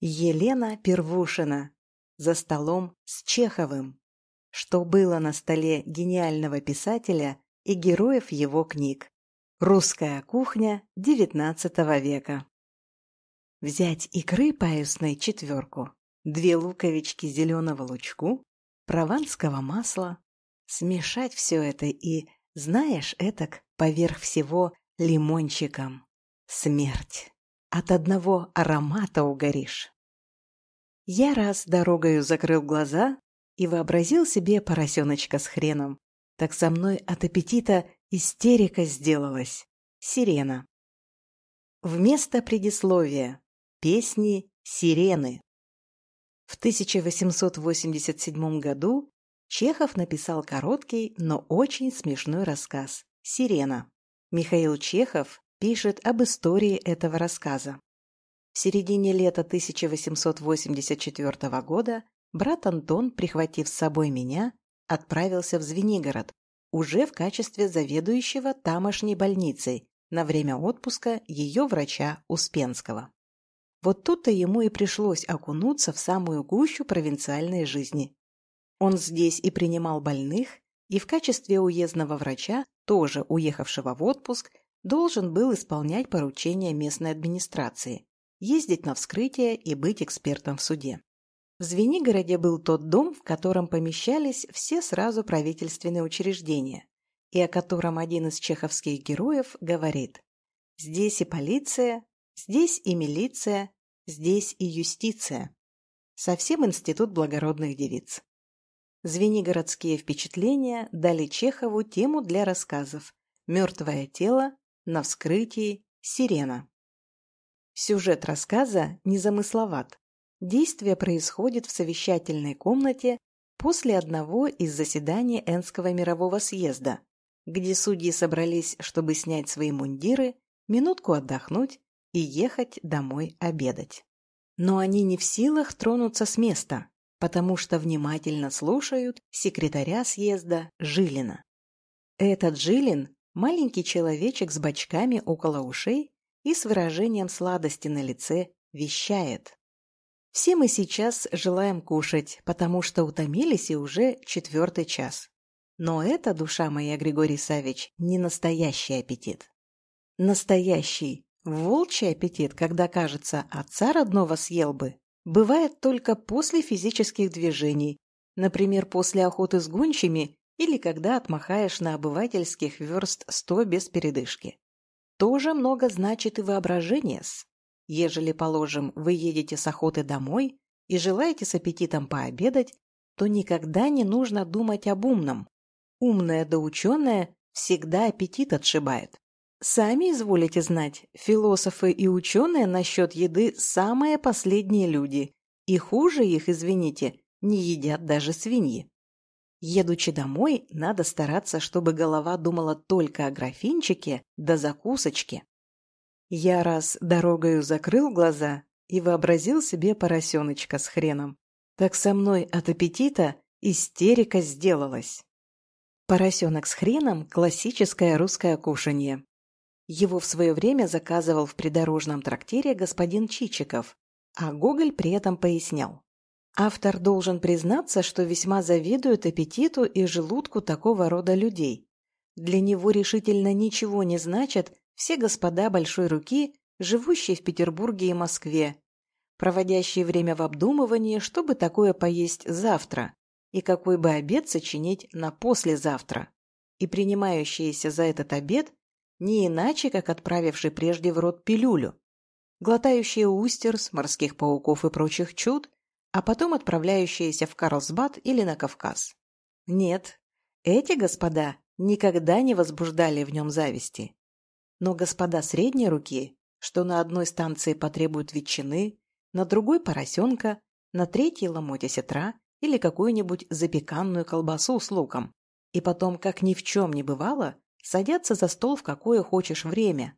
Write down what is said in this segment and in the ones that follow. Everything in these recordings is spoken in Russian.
Елена Первушина. За столом с Чеховым. Что было на столе гениального писателя и героев его книг. Русская кухня XIX века. Взять икры паюсной четверку, две луковички зеленого лучку, прованского масла, смешать все это и, знаешь, этак поверх всего лимончиком. Смерть. От одного аромата угоришь. Я раз дорогою закрыл глаза и вообразил себе поросеночка с хреном. Так со мной от аппетита истерика сделалась. Сирена. Вместо предисловия. Песни «Сирены». В 1887 году Чехов написал короткий, но очень смешной рассказ «Сирена». Михаил Чехов пишет об истории этого рассказа. В середине лета 1884 года брат Антон, прихватив с собой меня, отправился в Звенигород, уже в качестве заведующего тамошней больницей, на время отпуска ее врача Успенского. Вот тут-то ему и пришлось окунуться в самую гущу провинциальной жизни. Он здесь и принимал больных, и в качестве уездного врача, тоже уехавшего в отпуск, должен был исполнять поручения местной администрации, ездить на вскрытие и быть экспертом в суде. В Звенигороде был тот дом, в котором помещались все сразу правительственные учреждения, и о котором один из чеховских героев говорит «Здесь и полиция, здесь и милиция, здесь и юстиция». Совсем институт благородных девиц. Звенигородские впечатления дали Чехову тему для рассказов «Мертвое тело на вскрытии сирена. Сюжет рассказа незамысловат. Действие происходит в совещательной комнате после одного из заседаний Энского мирового съезда, где судьи собрались, чтобы снять свои мундиры, минутку отдохнуть и ехать домой обедать. Но они не в силах тронуться с места, потому что внимательно слушают секретаря съезда Жилина. Этот Жилин Маленький человечек с бочками около ушей и с выражением сладости на лице вещает. Все мы сейчас желаем кушать, потому что утомились и уже четвертый час. Но это, душа моя, Григорий Савич, не настоящий аппетит. Настоящий, волчий аппетит, когда, кажется, отца родного съел бы, бывает только после физических движений, например, после охоты с гончими или когда отмахаешь на обывательских верст сто без передышки. Тоже много значит и воображение-с. Ежели, положим, вы едете с охоты домой и желаете с аппетитом пообедать, то никогда не нужно думать об умном. Умное да ученое всегда аппетит отшибает. Сами изволите знать, философы и ученые насчет еды самые последние люди, и хуже их, извините, не едят даже свиньи. Едучи домой, надо стараться, чтобы голова думала только о графинчике да закусочке. Я раз дорогою закрыл глаза и вообразил себе поросеночка с хреном. Так со мной от аппетита истерика сделалась. Поросенок с хреном – классическое русское кушанье. Его в свое время заказывал в придорожном трактире господин Чичиков, а Гоголь при этом пояснял. Автор должен признаться, что весьма завидует аппетиту и желудку такого рода людей. Для него решительно ничего не значат все господа большой руки, живущие в Петербурге и Москве, проводящие время в обдумывании, чтобы такое поесть завтра и какой бы обед сочинить на послезавтра, и принимающиеся за этот обед не иначе, как отправивший прежде в рот пилюлю, глотающие устерс, морских пауков и прочих чуд, а потом отправляющиеся в Карлсбад или на Кавказ. Нет, эти господа никогда не возбуждали в нем зависти. Но господа средней руки, что на одной станции потребуют ветчины, на другой – поросенка, на третьей – ломоть сетра или какую-нибудь запеканную колбасу с луком, и потом, как ни в чем не бывало, садятся за стол в какое хочешь время,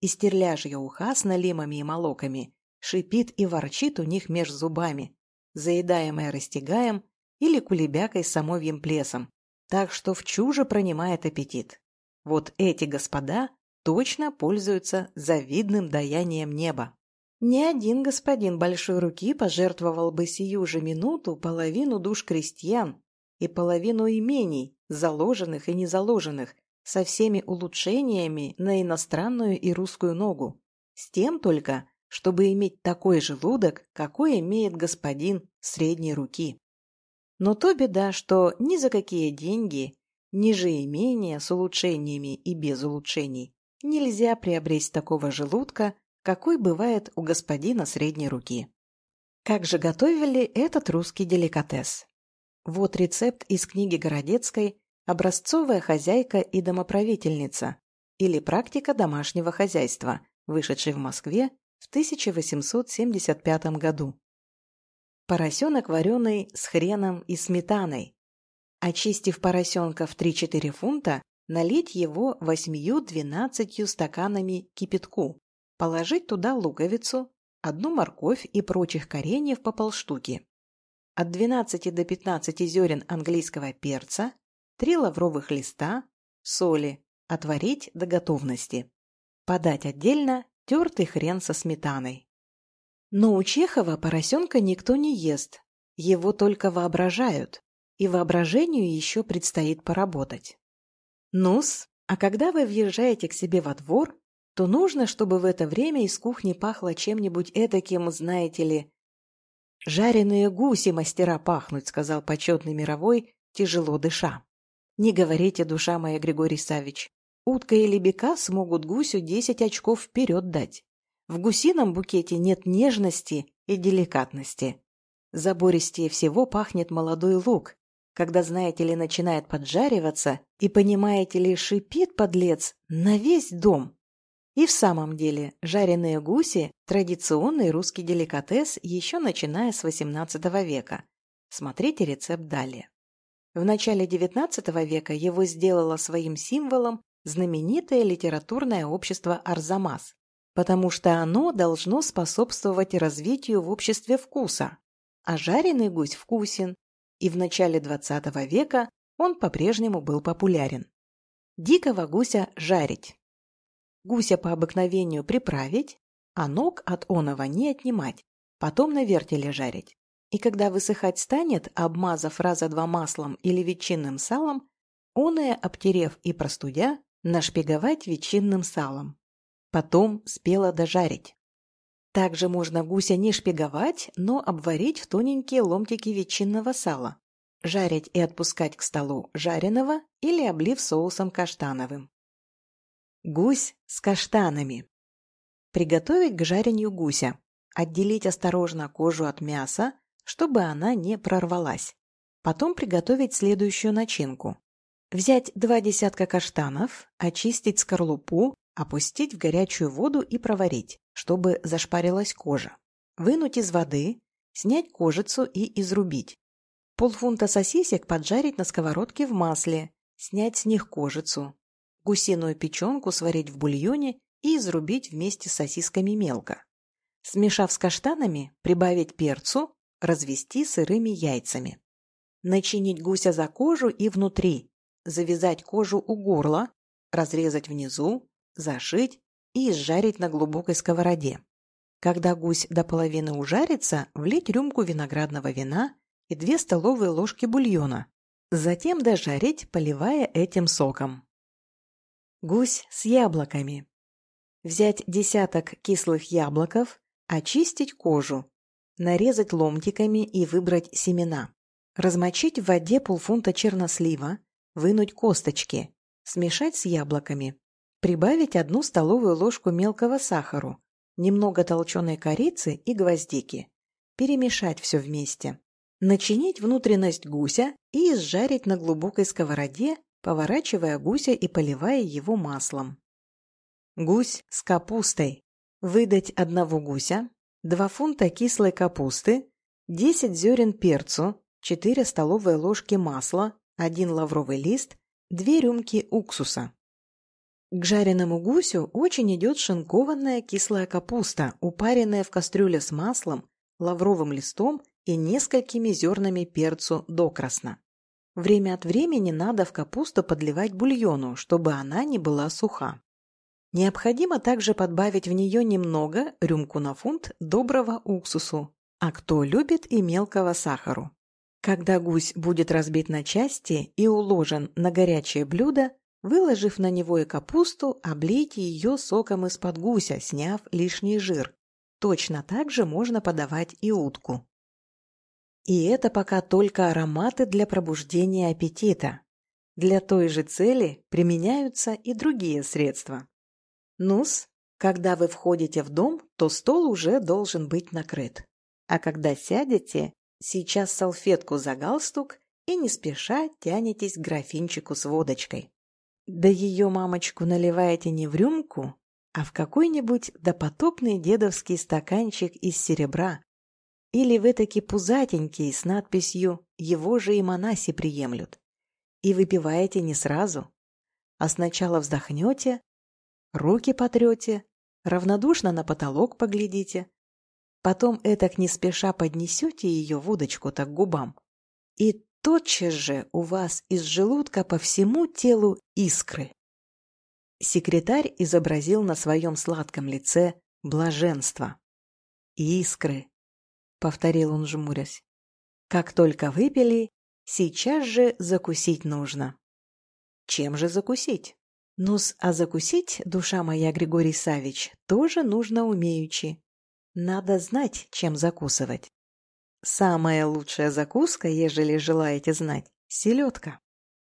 и стерляжья уха с налимами и молоками шипит и ворчит у них меж зубами, заедаемое растягаем или кулебякой с самовьим плесом, так что в чуже пронимает аппетит. Вот эти господа точно пользуются завидным даянием неба. Ни один господин большой руки пожертвовал бы сию же минуту половину душ крестьян и половину имений, заложенных и незаложенных, со всеми улучшениями на иностранную и русскую ногу. С тем только, чтобы иметь такой желудок, какой имеет господин средней руки. Но то беда, что ни за какие деньги, ни же имения с улучшениями и без улучшений нельзя приобрести такого желудка, какой бывает у господина средней руки. Как же готовили этот русский деликатес? Вот рецепт из книги Городецкой «Образцовая хозяйка и домоправительница» или «Практика домашнего хозяйства», вышедшей в Москве в 1875 году. Поросенок вареный с хреном и сметаной. Очистив поросенка в 3-4 фунта, налить его 8-12 стаканами кипятку, положить туда луковицу, одну морковь и прочих кореньев по полштуки, от 12 до 15 зерен английского перца, 3 лавровых листа, соли, отварить до готовности. Подать отдельно тертый хрен со сметаной. Но у Чехова поросенка никто не ест, его только воображают, и воображению еще предстоит поработать. Нус, а когда вы въезжаете к себе во двор, то нужно, чтобы в это время из кухни пахло чем-нибудь этаким, знаете ли, «Жареные гуси мастера пахнуть», — сказал почетный мировой, тяжело дыша. «Не говорите, душа моя, Григорий Савич. Утка или бека смогут гусю десять очков вперед дать. В гусином букете нет нежности и деликатности. Забористее всего пахнет молодой лук, когда, знаете ли, начинает поджариваться, и, понимаете ли, шипит подлец на весь дом. И в самом деле, жареные гуси – традиционный русский деликатес еще начиная с XVIII века. Смотрите рецепт далее. В начале XIX века его сделало своим символом знаменитое литературное общество «Арзамас», потому что оно должно способствовать развитию в обществе вкуса. А жареный гусь вкусен, и в начале XX века он по-прежнему был популярен. Дикого гуся жарить. Гуся по обыкновению приправить, а ног от оного не отнимать, потом на вертеле жарить. И когда высыхать станет, обмазав раза два маслом или ветчинным салом, оное, обтерев и простудя, нашпиговать ветчинным салом. Потом спело дожарить. Также можно гуся не шпиговать, но обварить в тоненькие ломтики ветчинного сала. Жарить и отпускать к столу жареного или облив соусом каштановым. Гусь с каштанами. Приготовить к жарению гуся. Отделить осторожно кожу от мяса, чтобы она не прорвалась. Потом приготовить следующую начинку. Взять два десятка каштанов, очистить скорлупу, опустить в горячую воду и проварить, чтобы зашпарилась кожа. Вынуть из воды, снять кожицу и изрубить. Полфунта сосисек поджарить на сковородке в масле, снять с них кожицу, гусиную печенку сварить в бульоне и изрубить вместе с сосисками мелко. Смешав с каштанами, прибавить перцу, развести сырыми яйцами. Начинить гуся за кожу и внутри, завязать кожу у горла, разрезать внизу, зашить и изжарить на глубокой сковороде. Когда гусь до половины ужарится, влить рюмку виноградного вина и 2 столовые ложки бульона, затем дожарить, поливая этим соком. Гусь с яблоками. Взять десяток кислых яблоков, очистить кожу, нарезать ломтиками и выбрать семена. Размочить в воде полфунта чернослива, вынуть косточки, смешать с яблоками. Прибавить одну столовую ложку мелкого сахару, немного толченой корицы и гвоздики. Перемешать все вместе. Начинить внутренность гуся и изжарить на глубокой сковороде поворачивая гуся и поливая его маслом. Гусь с капустой. Выдать одного гуся, 2 фунта кислой капусты, 10 зерен перцу, 4 столовые ложки масла, 1 лавровый лист, 2 рюмки уксуса. К жареному гусю очень идет шинкованная кислая капуста, упаренная в кастрюле с маслом, лавровым листом и несколькими зернами перцу докрасно. Время от времени надо в капусту подливать бульону, чтобы она не была суха. Необходимо также подбавить в нее немного, рюмку на фунт, доброго уксусу, а кто любит и мелкого сахару. Когда гусь будет разбит на части и уложен на горячее блюдо, выложив на него и капусту, облейте ее соком из-под гуся, сняв лишний жир. Точно так же можно подавать и утку. И это пока только ароматы для пробуждения аппетита. Для той же цели применяются и другие средства. Нус, когда вы входите в дом, то стол уже должен быть накрыт. А когда сядете, сейчас салфетку за галстук и не спеша тянетесь к графинчику с водочкой. Да ее мамочку наливаете не в рюмку, а в какой-нибудь допотопный дедовский стаканчик из серебра, или в этакий пузатенький с надписью «Его же и монаси приемлют». И выпиваете не сразу, а сначала вздохнете, руки потрете, равнодушно на потолок поглядите, потом этак не спеша поднесете ее водочку-то к губам, и тотчас же у вас из желудка по всему телу искры. Секретарь изобразил на своем сладком лице блаженство. «Искры», — повторил он, жмурясь. «Как только выпили, сейчас же закусить нужно». «Чем же закусить?» «Ну-с, а закусить, душа моя, Григорий Савич, тоже нужно умеючи. Надо знать, чем закусывать. Самая лучшая закуска, ежели желаете знать, — селедка.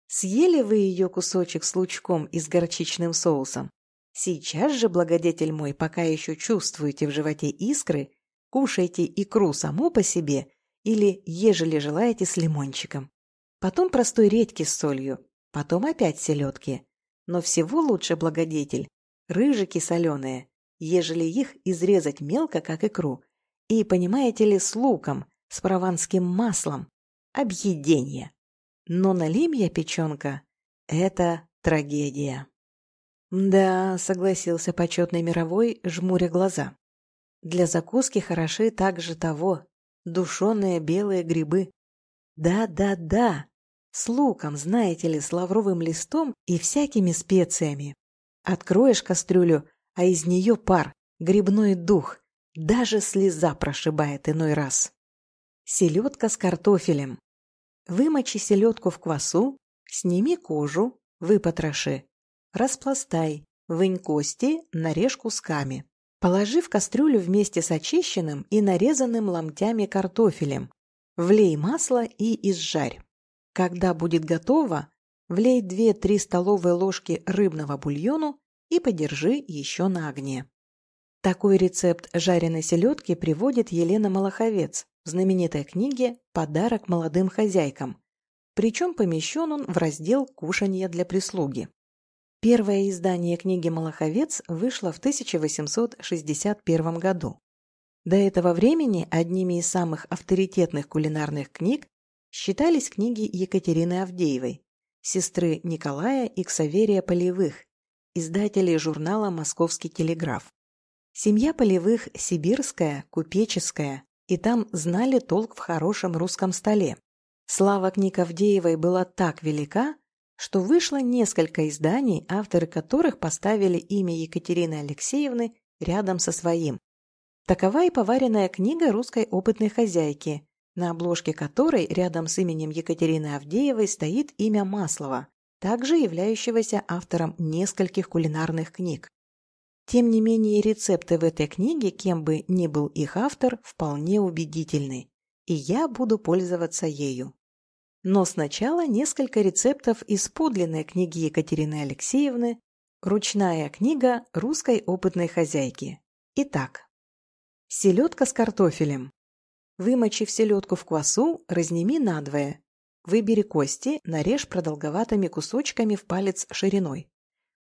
Съели вы ее кусочек с лучком и с горчичным соусом? Сейчас же, благодетель мой, пока еще чувствуете в животе искры, кушайте икру саму по себе или, ежели желаете, с лимончиком. Потом простой редьки с солью, потом опять селедки. Но всего лучше, благодетель, рыжики соленые, ежели их изрезать мелко, как икру, и, понимаете ли, с луком, с прованским маслом. Объедение. Но налимья печенка — это трагедия. «Да», — согласился почетный мировой, жмуря глаза. «Для закуски хороши также того, душеные белые грибы. Да-да-да, с луком, знаете ли, с лавровым листом и всякими специями. Откроешь кастрюлю, а из нее пар, грибной дух, даже слеза прошибает иной раз. Селедка с картофелем. Вымочи селедку в квасу, сними кожу, выпотроши. Распластай, вынь кости, нарежь кусками. Положи в кастрюлю вместе с очищенным и нарезанным ломтями картофелем. Влей масло и изжарь. Когда будет готово, влей 2-3 столовые ложки рыбного бульону и подержи еще на огне. Такой рецепт жареной селедки приводит Елена Малаховец в знаменитой книге «Подарок молодым хозяйкам», причем помещен он в раздел «Кушанье для прислуги». Первое издание книги «Малаховец» вышло в 1861 году. До этого времени одними из самых авторитетных кулинарных книг считались книги Екатерины Авдеевой, сестры Николая и Ксаверия Полевых, издателей журнала «Московский телеграф». Семья Полевых сибирская, купеческая, и там знали толк в хорошем русском столе. Слава книг Авдеевой была так велика, что вышло несколько изданий, авторы которых поставили имя Екатерины Алексеевны рядом со своим. Такова и поваренная книга русской опытной хозяйки, на обложке которой рядом с именем Екатерины Авдеевой стоит имя Маслова, также являющегося автором нескольких кулинарных книг. Тем не менее, рецепты в этой книге, кем бы ни был их автор, вполне убедительны, и я буду пользоваться ею. Но сначала несколько рецептов из подлинной книги Екатерины Алексеевны «Ручная книга русской опытной хозяйки». Итак, селедка с картофелем. Вымочив селедку в квасу, разними надвое. Выбери кости, нарежь продолговатыми кусочками в палец шириной.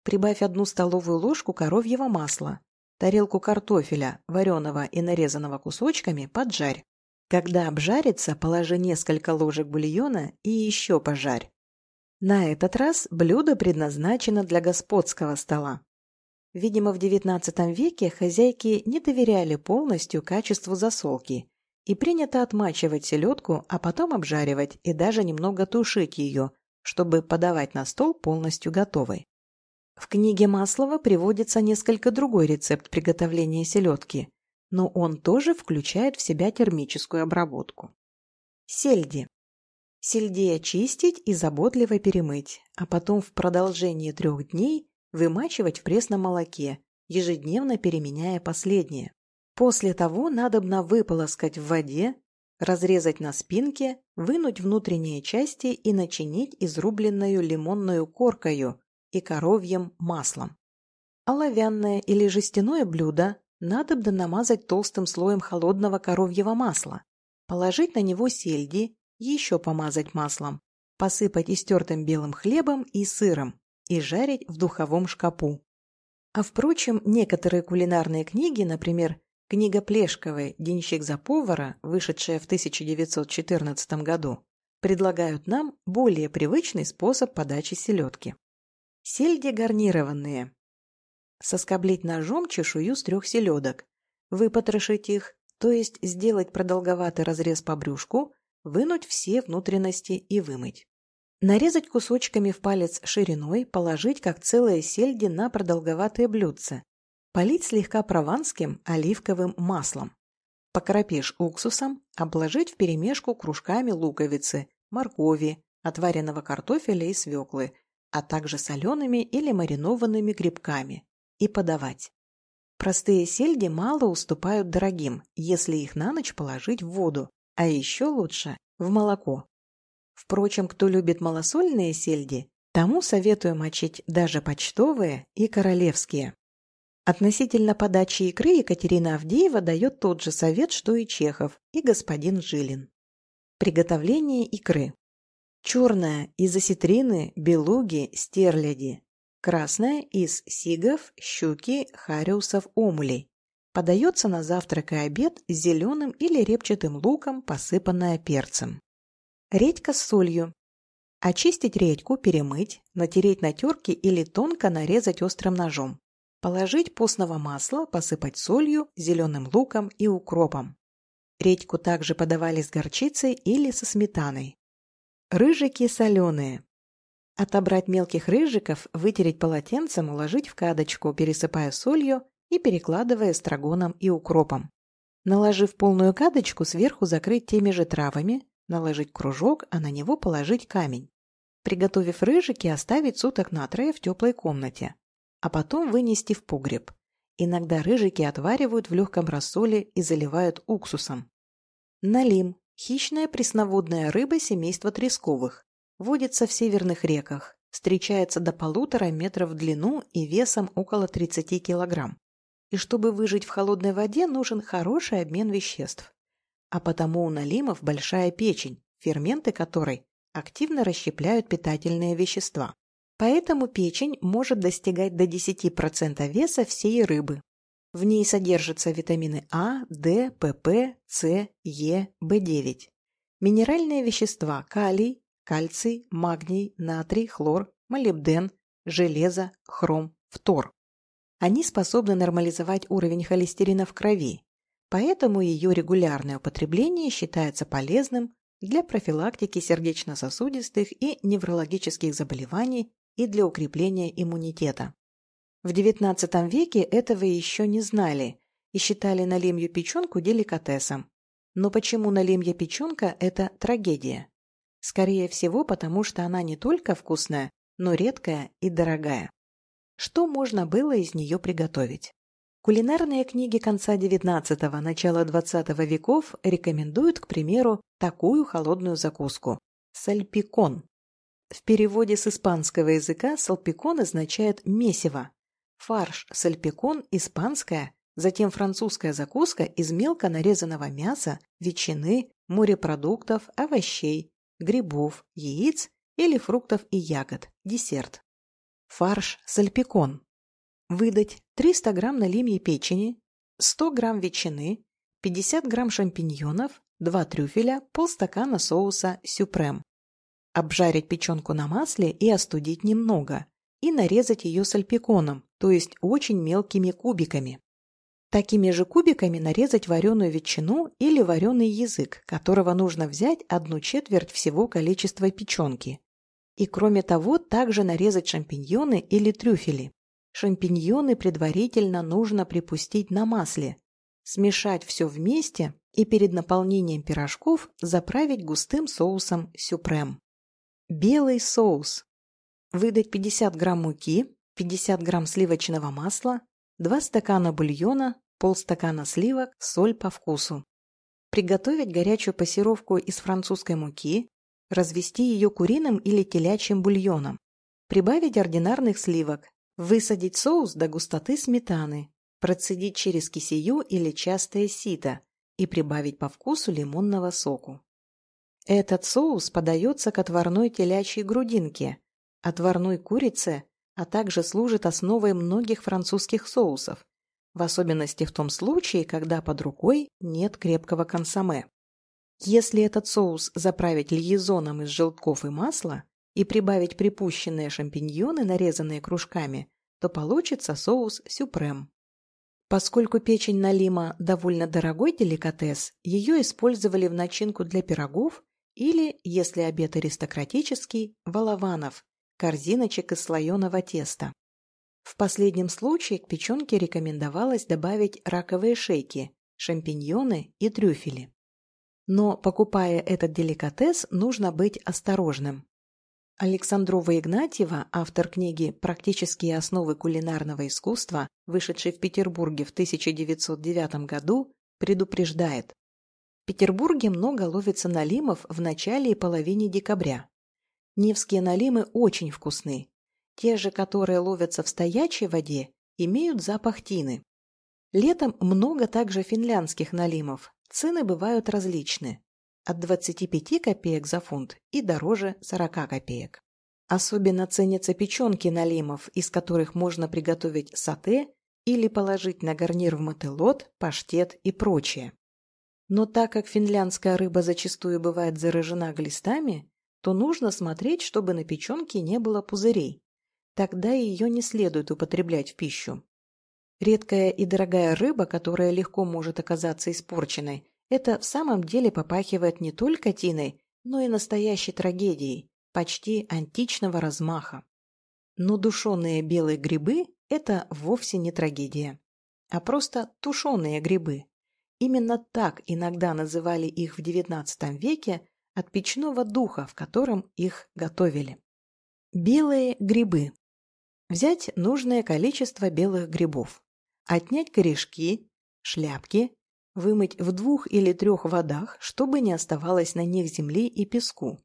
Прибавь одну столовую ложку коровьего масла, тарелку картофеля, вареного и нарезанного кусочками, поджарь. Когда обжарится, положи несколько ложек бульона и еще пожарь. На этот раз блюдо предназначено для господского стола. Видимо, в XIX веке хозяйки не доверяли полностью качеству засолки, и принято отмачивать селедку, а потом обжаривать и даже немного тушить ее, чтобы подавать на стол полностью готовой. В книге Маслова приводится несколько другой рецепт приготовления селедки, но он тоже включает в себя термическую обработку. Сельди. Сельдей очистить и заботливо перемыть, а потом в продолжении трех дней вымачивать в пресном молоке, ежедневно переменяя последнее. После того надобно выполоскать в воде, разрезать на спинке, вынуть внутренние части и начинить изрубленную лимонную коркою и коровьим маслом. Оловянное или жестяное блюдо надобно намазать толстым слоем холодного коровьего масла, положить на него сельди, еще помазать маслом, посыпать истертым белым хлебом и сыром и жарить в духовом шкапу. А впрочем, некоторые кулинарные книги, например, книга Плешковой «Денщик за повара», вышедшая в 1914 году, предлагают нам более привычный способ подачи селедки. Сельди гарнированные. Соскоблить ножом чешую с трех селедок, выпотрошить их, то есть сделать продолговатый разрез по брюшку, вынуть все внутренности и вымыть. Нарезать кусочками в палец шириной, положить как целые сельди на продолговатые блюдца. Полить слегка прованским оливковым маслом. Покропишь уксусом, обложить вперемешку кружками луковицы, моркови, отваренного картофеля и свеклы, а также солеными или маринованными грибками, и подавать. Простые сельди мало уступают дорогим, если их на ночь положить в воду, а еще лучше – в молоко. Впрочем, кто любит малосольные сельди, тому советую мочить даже почтовые и королевские. Относительно подачи икры Екатерина Авдеева дает тот же совет, что и Чехов и господин Жилин. Приготовление икры. Черная – из осетрины, белуги, стерляди. Красная – из сигов, щуки, хариусов, омулей. Подается на завтрак и обед с зеленым или репчатым луком, посыпанная перцем. Редька с солью. Очистить редьку, перемыть, натереть на терке или тонко нарезать острым ножом. Положить постного масла, посыпать солью, зеленым луком и укропом. Редьку также подавали с горчицей или со сметаной. Рыжики соленые. Отобрать мелких рыжиков, вытереть полотенцем, уложить в кадочку, пересыпая солью и перекладывая эстрагоном и укропом. Наложив полную кадочку, сверху закрыть теми же травами, наложить кружок, а на него положить камень. Приготовив рыжики, оставить суток на трое в теплой комнате, а потом вынести в погреб. Иногда рыжики отваривают в легком рассоле и заливают уксусом. Налим – хищная пресноводная рыба семейства тресковых. Водится в северных реках. Встречается до полутора метров в длину и весом около 30 килограмм и чтобы выжить в холодной воде, нужен хороший обмен веществ. А потому у налимов большая печень, ферменты которой активно расщепляют питательные вещества. Поэтому печень может достигать до 10% веса всей рыбы. В ней содержатся витамины А, D, ПП, С, Е, В9. Минеральные вещества – калий, кальций, магний, натрий, хлор, молибден, железо, хром, фтор. Они способны нормализовать уровень холестерина в крови, поэтому ее регулярное употребление считается полезным для профилактики сердечно-сосудистых и неврологических заболеваний и для укрепления иммунитета. В XIX веке этого еще не знали и считали налимью печенку деликатесом. Но почему налимья печенка – это трагедия? Скорее всего, потому что она не только вкусная, но редкая и дорогая. Что можно было из нее приготовить? Кулинарные книги конца XIX – начала XX веков рекомендуют, к примеру, такую холодную закуску – сальпикон. В переводе с испанского языка сальпикон означает «месиво». Фарш сальпикон – испанская, затем французская закуска из мелко нарезанного мяса, ветчины, морепродуктов, овощей, грибов, яиц или фруктов и ягод, десерт. Фарш сальпикон. Выдать 300 грамм налимьей печени, 100 грамм ветчины, 50 грамм шампиньонов, 2 трюфеля, полстакана соуса сюпрем. Обжарить печенку на масле и остудить немного. И нарезать ее сальпиконом, то есть очень мелкими кубиками. Такими же кубиками нарезать вареную ветчину или вареный язык, которого нужно взять одну четверть всего количества печенки. И кроме того, также нарезать шампиньоны или трюфели. Шампиньоны предварительно нужно припустить на масле, смешать все вместе и перед наполнением пирожков заправить густым соусом сюпрем. Белый соус. Выдать 50 грамм муки, 50 грамм сливочного масла, 2 стакана бульона, полстакана сливок, соль по вкусу. Приготовить горячую пассировку из французской муки, развести ее куриным или телячьим бульоном. Прибавить ординарных сливок, Высадить соус до густоты сметаны, процедить через кисею или частое сито и прибавить по вкусу лимонного соку. Этот соус подается к отварной телячьей грудинке, отварной курице, а также служит основой многих французских соусов, в особенности в том случае, когда под рукой нет крепкого консоме. Если этот соус заправить льезоном из желтков и масла, и прибавить припущенные шампиньоны, нарезанные кружками, то получится соус сюпрем. Поскольку печень налима довольно дорогой деликатес, ее использовали в начинку для пирогов или, если обед аристократический, валаванов, корзиночек из слоеного теста. В последнем случае к печенке рекомендовалось добавить раковые шейки, шампиньоны и трюфели. Но, покупая этот деликатес, нужно быть осторожным. Александрова Игнатьева, автор книги «Практические основы кулинарного искусства», вышедшей в Петербурге в 1909 году, предупреждает. В Петербурге много ловится налимов в начале и половине декабря. Невские налимы очень вкусны. Те же, которые ловятся в стоячей воде, имеют запах тины. Летом много также финляндских налимов. Цены бывают различны от 25 копеек за фунт и дороже 40 копеек. Особенно ценятся печенки налимов, из которых можно приготовить сате или положить на гарнир в мотылот, паштет и прочее. Но так как финляндская рыба зачастую бывает заражена глистами, то нужно смотреть, чтобы на печенке не было пузырей. Тогда ее не следует употреблять в пищу. Редкая и дорогая рыба, которая легко может оказаться испорченной, это в самом деле попахивает не только тиной, но и настоящей трагедией, почти античного размаха. Но душеные белые грибы – это вовсе не трагедия, а просто тушеные грибы. Именно так иногда называли их в XIX веке от печного духа, в котором их готовили. Белые грибы. Взять нужное количество белых грибов. Отнять корешки, шляпки, Вымыть в двух или трех водах, чтобы не оставалось на них земли и песку.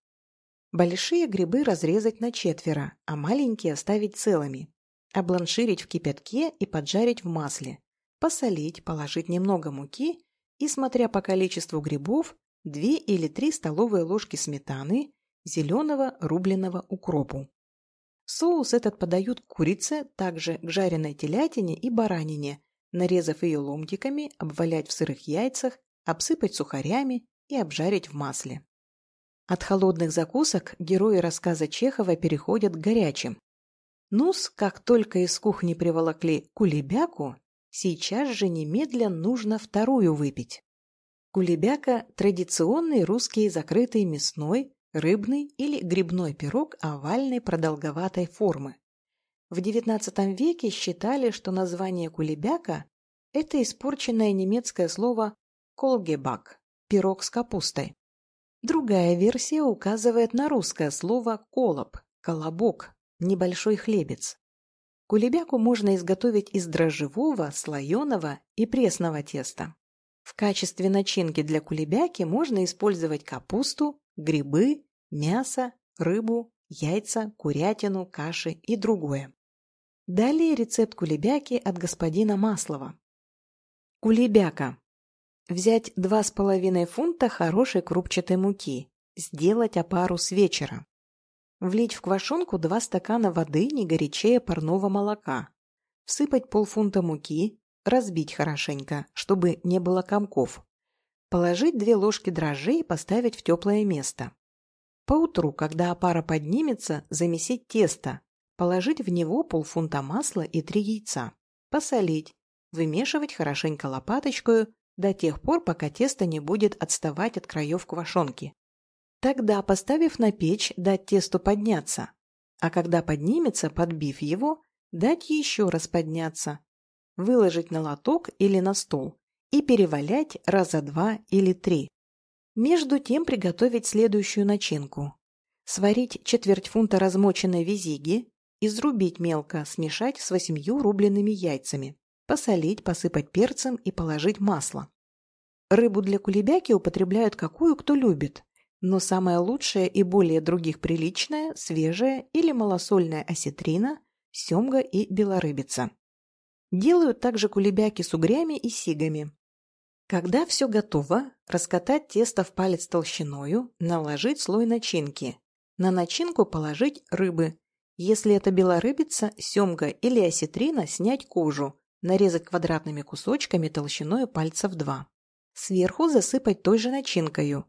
Большие грибы разрезать на четверо, а маленькие оставить целыми. Обланширить в кипятке и поджарить в масле. Посолить, положить немного муки и, смотря по количеству грибов, 2 или 3 столовые ложки сметаны, зеленого рубленого укропу. Соус этот подают к курице, также к жареной телятине и баранине, нарезав ее ломтиками, обвалять в сырых яйцах, обсыпать сухарями и обжарить в масле. От холодных закусок герои рассказа Чехова переходят к горячим. Нус, как только из кухни приволокли кулебяку, сейчас же немедленно нужно вторую выпить. Кулебяка – традиционный русский закрытый мясной, рыбный или грибной пирог овальной продолговатой формы. В XIX веке считали, что название кулебяка – это испорченное немецкое слово «колгебак» – пирог с капустой. Другая версия указывает на русское слово «колоб» – колобок, небольшой хлебец. Кулебяку можно изготовить из дрожжевого, слоеного и пресного теста. В качестве начинки для кулебяки можно использовать капусту, грибы, мясо, рыбу, яйца, курятину, каши и другое. Далее рецепт кулебяки от господина Маслова. Кулебяка. Взять 2,5 фунта хорошей крупчатой муки. Сделать опару с вечера. Влить в квашенку 2 стакана воды не горячее парного молока. Всыпать полфунта муки, разбить хорошенько, чтобы не было комков. Положить 2 ложки дрожжей и поставить в теплое место. Поутру, когда опара поднимется, замесить тесто, Положить в него полфунта масла и три яйца. Посолить. Вымешивать хорошенько лопаточкой до тех пор, пока тесто не будет отставать от краев квашенки. Тогда, поставив на печь, дать тесту подняться. А когда поднимется, подбив его, дать еще раз подняться. Выложить на лоток или на стол и перевалять раза два или три. Между тем приготовить следующую начинку. Сварить четверть фунта размоченной визиги, изрубить мелко, смешать с восемью рубленными яйцами, посолить, посыпать перцем и положить масло. Рыбу для кулебяки употребляют какую кто любит, но самое лучшее и более других приличное – свежая или малосольная осетрина, семга и белорыбица. Делают также кулебяки с угрями и сигами. Когда все готово, раскатать тесто в палец толщиною, наложить слой начинки. На начинку положить рыбы. Если это белорыбица, семга или осетрина, снять кожу, нарезать квадратными кусочками толщиной пальцев 2. Сверху засыпать той же начинкою,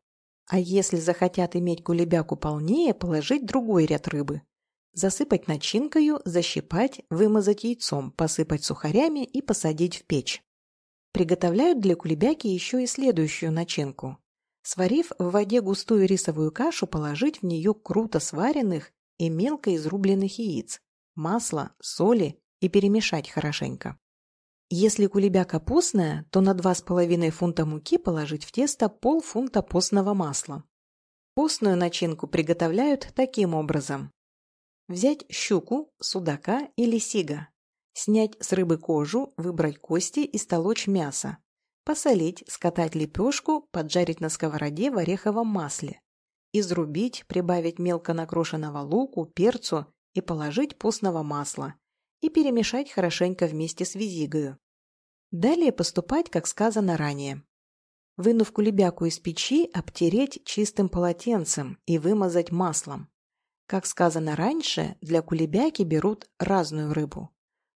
а если захотят иметь кулебяку полнее, положить другой ряд рыбы. Засыпать начинкою, защипать, вымазать яйцом, посыпать сухарями и посадить в печь. Приготовляют для кулебяки еще и следующую начинку. Сварив в воде густую рисовую кашу, положить в нее круто сваренных и мелко изрубленных яиц, масло, соли и перемешать хорошенько. Если кулебяка постная, то на 2,5 фунта муки положить в тесто полфунта постного масла. Постную начинку приготовляют таким образом. Взять щуку, судака или сига. Снять с рыбы кожу, выбрать кости и столочь мясо. Посолить, скатать лепешку, поджарить на сковороде в ореховом масле. Изрубить, прибавить мелко накрошенного луку, перцу и положить постного масла и перемешать хорошенько вместе с визигою. Далее поступать, как сказано ранее. Вынув кулебяку из печи, обтереть чистым полотенцем и вымазать маслом. Как сказано раньше, для кулебяки берут разную рыбу.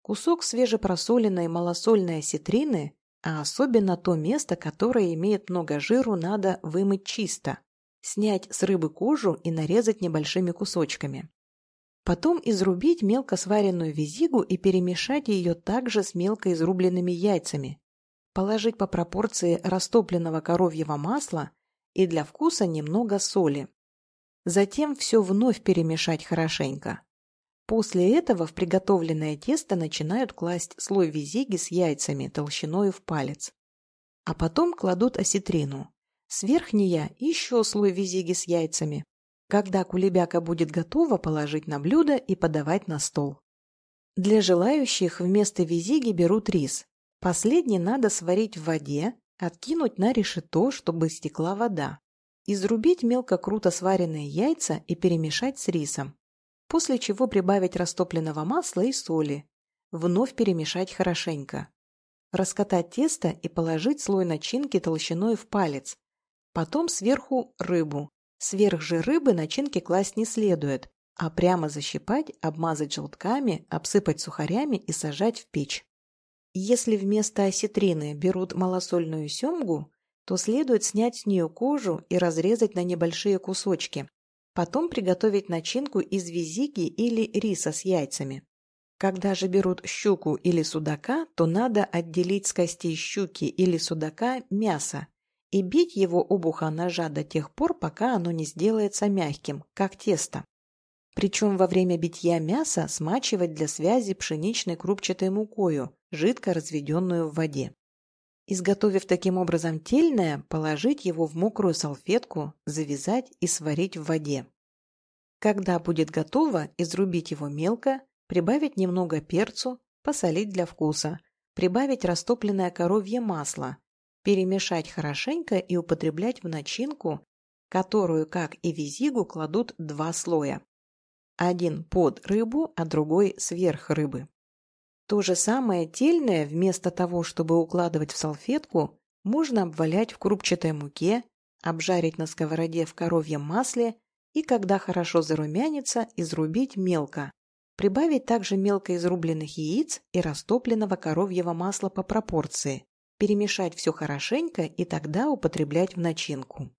Кусок свежепросоленной малосольной осетрины, а особенно то место, которое имеет много жиру, надо вымыть чисто, снять с рыбы кожу и нарезать небольшими кусочками. Потом изрубить мелко сваренную визигу и перемешать ее также с мелко изрубленными яйцами. Положить по пропорции растопленного коровьего масла и для вкуса немного соли. Затем все вновь перемешать хорошенько. После этого в приготовленное тесто начинают класть слой визиги с яйцами толщиной в палец. А потом кладут осетрину. Сверх еще слой визиги с яйцами. Когда кулебяка будет готова, положить на блюдо и подавать на стол. Для желающих вместо визиги берут рис. Последний надо сварить в воде, откинуть на решето, чтобы стекла вода. Изрубить мелко круто сваренные яйца и перемешать с рисом. После чего прибавить растопленного масла и соли. Вновь перемешать хорошенько. Раскатать тесто и положить слой начинки толщиной в палец. Потом сверху рыбу. Сверх же рыбы начинки класть не следует, а прямо защипать, обмазать желтками, обсыпать сухарями и сажать в печь. Если вместо осетрины берут малосольную семгу, то следует снять с нее кожу и разрезать на небольшие кусочки. Потом приготовить начинку из визиги или риса с яйцами. Когда же берут щуку или судака, то надо отделить с костей щуки или судака мясо и бить его обуха ножа до тех пор, пока оно не сделается мягким, как тесто. Причем во время битья мяса смачивать для связи пшеничной крупчатой мукою, жидко разведенную в воде. Изготовив таким образом тельное, положить его в мокрую салфетку, завязать и сварить в воде. Когда будет готово, изрубить его мелко, прибавить немного перцу, посолить для вкуса, прибавить растопленное коровье масло, перемешать хорошенько и употреблять в начинку, которую, как и визигу, кладут два слоя. Один под рыбу, а другой сверх рыбы. То же самое тельное, вместо того, чтобы укладывать в салфетку, можно обвалять в крупчатой муке, обжарить на сковороде в коровьем масле и, когда хорошо зарумянится, изрубить мелко. Прибавить также мелко изрубленных яиц и растопленного коровьего масла по пропорции перемешать все хорошенько и тогда употреблять в начинку.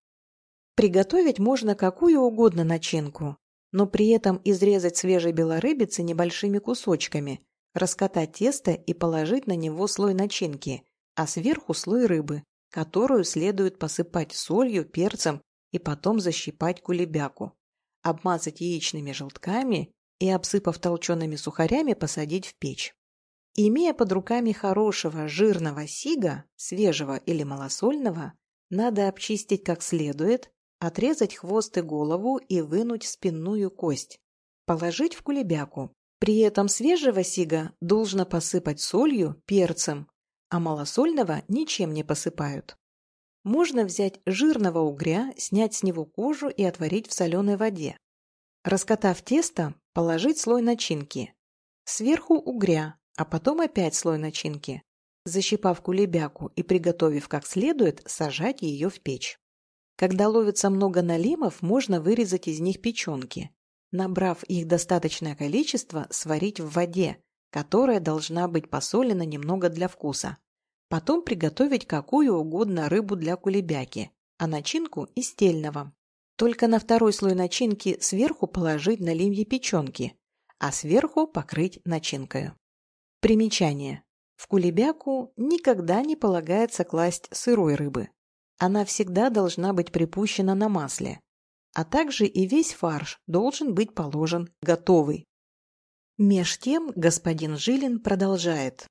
Приготовить можно какую угодно начинку, но при этом изрезать свежей белорыбицы небольшими кусочками, раскатать тесто и положить на него слой начинки, а сверху слой рыбы, которую следует посыпать солью, перцем и потом защипать кулебяку, обмазать яичными желтками и, обсыпав толчеными сухарями, посадить в печь. Имея под руками хорошего жирного сига, свежего или малосольного, надо обчистить как следует, отрезать хвост и голову и вынуть спинную кость. Положить в кулебяку. При этом свежего сига должно посыпать солью, перцем, а малосольного ничем не посыпают. Можно взять жирного угря, снять с него кожу и отварить в соленой воде. Раскатав тесто, положить слой начинки. Сверху угря, а потом опять слой начинки. Защипав кулебяку и приготовив как следует, сажать ее в печь. Когда ловится много налимов, можно вырезать из них печенки. Набрав их достаточное количество, сварить в воде, которая должна быть посолена немного для вкуса. Потом приготовить какую угодно рыбу для кулебяки, а начинку из стельного. Только на второй слой начинки сверху положить налимье печенки, а сверху покрыть начинкой. Примечание. В кулебяку никогда не полагается класть сырой рыбы. Она всегда должна быть припущена на масле. А также и весь фарш должен быть положен готовый. Меж тем господин Жилин продолжает.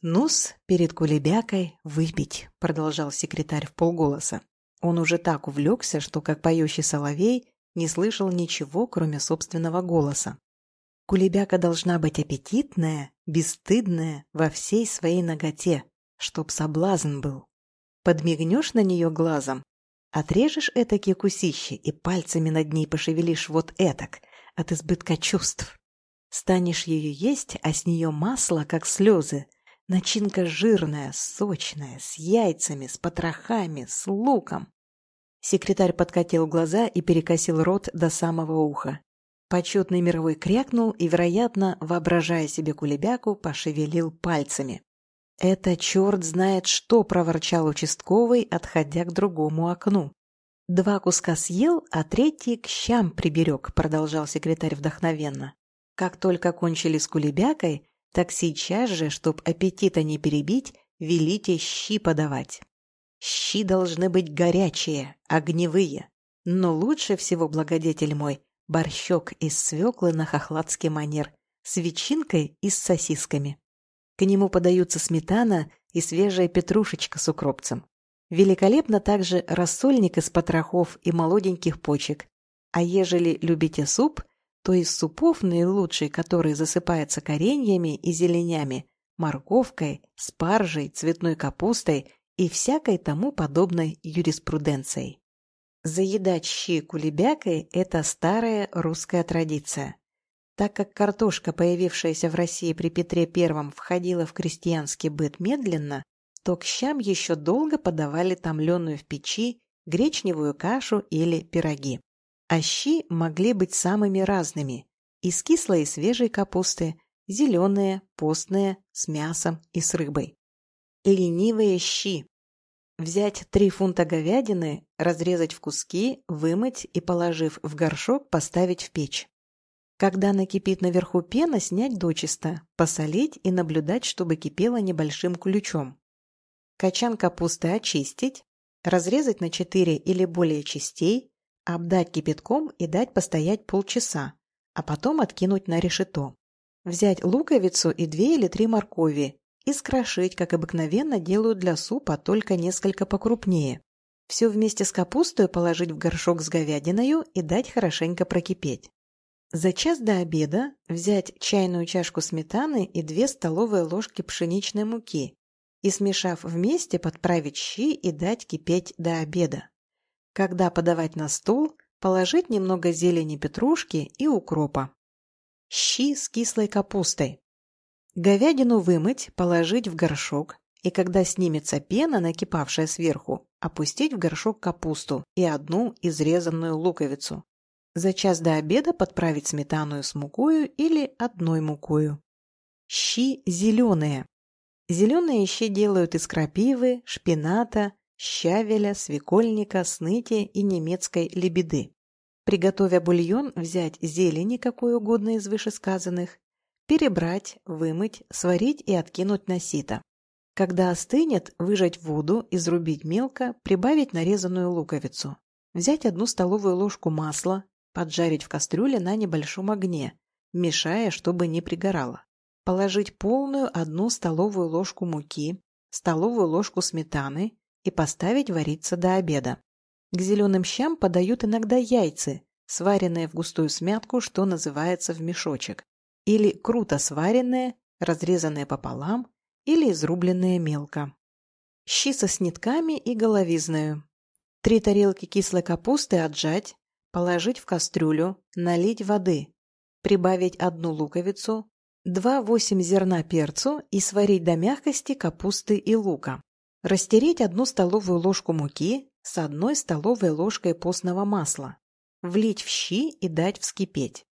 «Ну-с, перед кулебякой выпить», — продолжал секретарь в полголоса. Он уже так увлекся, что, как поющий соловей, не слышал ничего, кроме собственного голоса. Кулебяка должна быть аппетитная, бесстыдная во всей своей ноготе, чтоб соблазн был. Подмигнешь на нее глазом, отрежешь этакие кусищи и пальцами над ней пошевелишь вот этак, от избытка чувств. Станешь ее есть, а с нее масло, как слезы, начинка жирная, сочная, с яйцами, с потрохами, с луком. Секретарь подкатил глаза и перекосил рот до самого уха. Почетный мировой крякнул и, вероятно, воображая себе кулебяку, пошевелил пальцами. «Это черт знает что!» – проворчал участковый, отходя к другому окну. «Два куска съел, а третий к щам приберег», – продолжал секретарь вдохновенно. «Как только кончили с кулебякой, так сейчас же, чтоб аппетита не перебить, велите щи подавать. Щи должны быть горячие, огневые. Но лучше всего, благодетель мой, борщок из свеклы на хохладский манер с ветчинкой и с сосисками. К нему подаются сметана и свежая петрушечка с укропцем. Великолепно также рассольник из потрохов и молоденьких почек. А ежели любите суп, то из супов наилучший, который засыпается кореньями и зеленями, морковкой, спаржей, цветной капустой и всякой тому подобной юриспруденцией. Заедать щи кулебякой – это старая русская традиция. Так как картошка, появившаяся в России при Петре I, входила в крестьянский быт медленно, то к щам еще долго подавали томленую в печи гречневую кашу или пироги. А щи могли быть самыми разными – из кислой и свежей капусты, зеленые, постные, с мясом и с рыбой. Ленивые щи Взять 3 фунта говядины, разрезать в куски, вымыть и, положив в горшок, поставить в печь. Когда накипит наверху пена, снять дочисто, посолить и наблюдать, чтобы кипела небольшим ключом. Качан капусты очистить, разрезать на 4 или более частей, обдать кипятком и дать постоять полчаса, а потом откинуть на решето. Взять луковицу и 2 или 3 моркови и скрошить, как обыкновенно делают для супа, только несколько покрупнее. Все вместе с капустой положить в горшок с говядиною и дать хорошенько прокипеть. За час до обеда взять чайную чашку сметаны и 2 столовые ложки пшеничной муки и, смешав вместе, подправить щи и дать кипеть до обеда. Когда подавать на стол, положить немного зелени петрушки и укропа. Щи с кислой капустой. Говядину вымыть, положить в горшок, и когда снимется пена, накипавшая сверху, опустить в горшок капусту и одну изрезанную луковицу. За час до обеда подправить сметану с мукою или одной мукою. Щи зеленые. Зеленые щи делают из крапивы, шпината, щавеля, свекольника, сныти и немецкой лебеды. Приготовя бульон, взять зелени какой угодно из вышесказанных, перебрать, вымыть, сварить и откинуть на сито. Когда остынет, выжать воду, изрубить мелко, прибавить нарезанную луковицу. Взять одну столовую ложку масла, поджарить в кастрюле на небольшом огне, мешая, чтобы не пригорало. Положить полную одну столовую ложку муки, столовую ложку сметаны и поставить вариться до обеда. К зеленым щам подают иногда яйца, сваренные в густую смятку, что называется в мешочек, или круто сваренные, разрезанные пополам или изрубленные мелко. Щи со снитками и головизною. Три тарелки кислой капусты отжать, положить в кастрюлю, налить воды, прибавить одну луковицу, 2-8 зерна перцу и сварить до мягкости капусты и лука. Растереть одну столовую ложку муки с одной столовой ложкой постного масла. Влить в щи и дать вскипеть.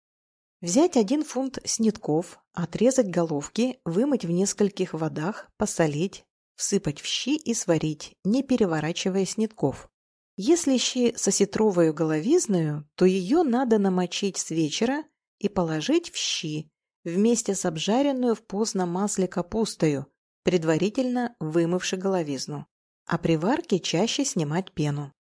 Взять один фунт снитков, отрезать головки, вымыть в нескольких водах, посолить, всыпать в щи и сварить, не переворачивая снитков. Если щи с осетровою головизною, то ее надо намочить с вечера и положить в щи, вместе с обжаренную в постном масле капустою, предварительно вымывши головизну. А при варке чаще снимать пену.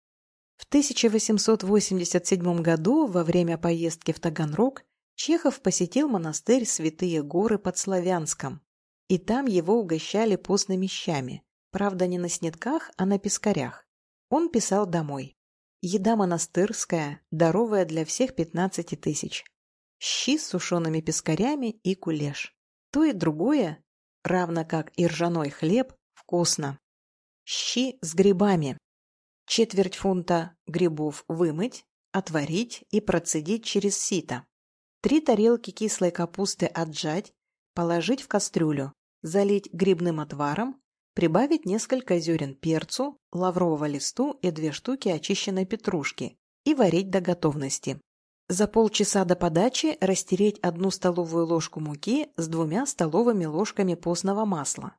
В 1887 году, во время поездки в Таганрог, Чехов посетил монастырь Святые Горы под Славянском, и там его угощали постными щами, правда не на снетках, а на пескарях. Он писал домой. Еда монастырская, здоровая для всех 15 тысяч щи с сушеными пескарями и кулеш. То и другое, равно как и ржаной хлеб, вкусно. Щи с грибами. Четверть фунта грибов вымыть, отварить и процедить через сито. Три тарелки кислой капусты отжать, положить в кастрюлю, залить грибным отваром, прибавить несколько зерен перцу, лаврового листу и две штуки очищенной петрушки и варить до готовности. За полчаса до подачи растереть одну столовую ложку муки с двумя столовыми ложками постного масла.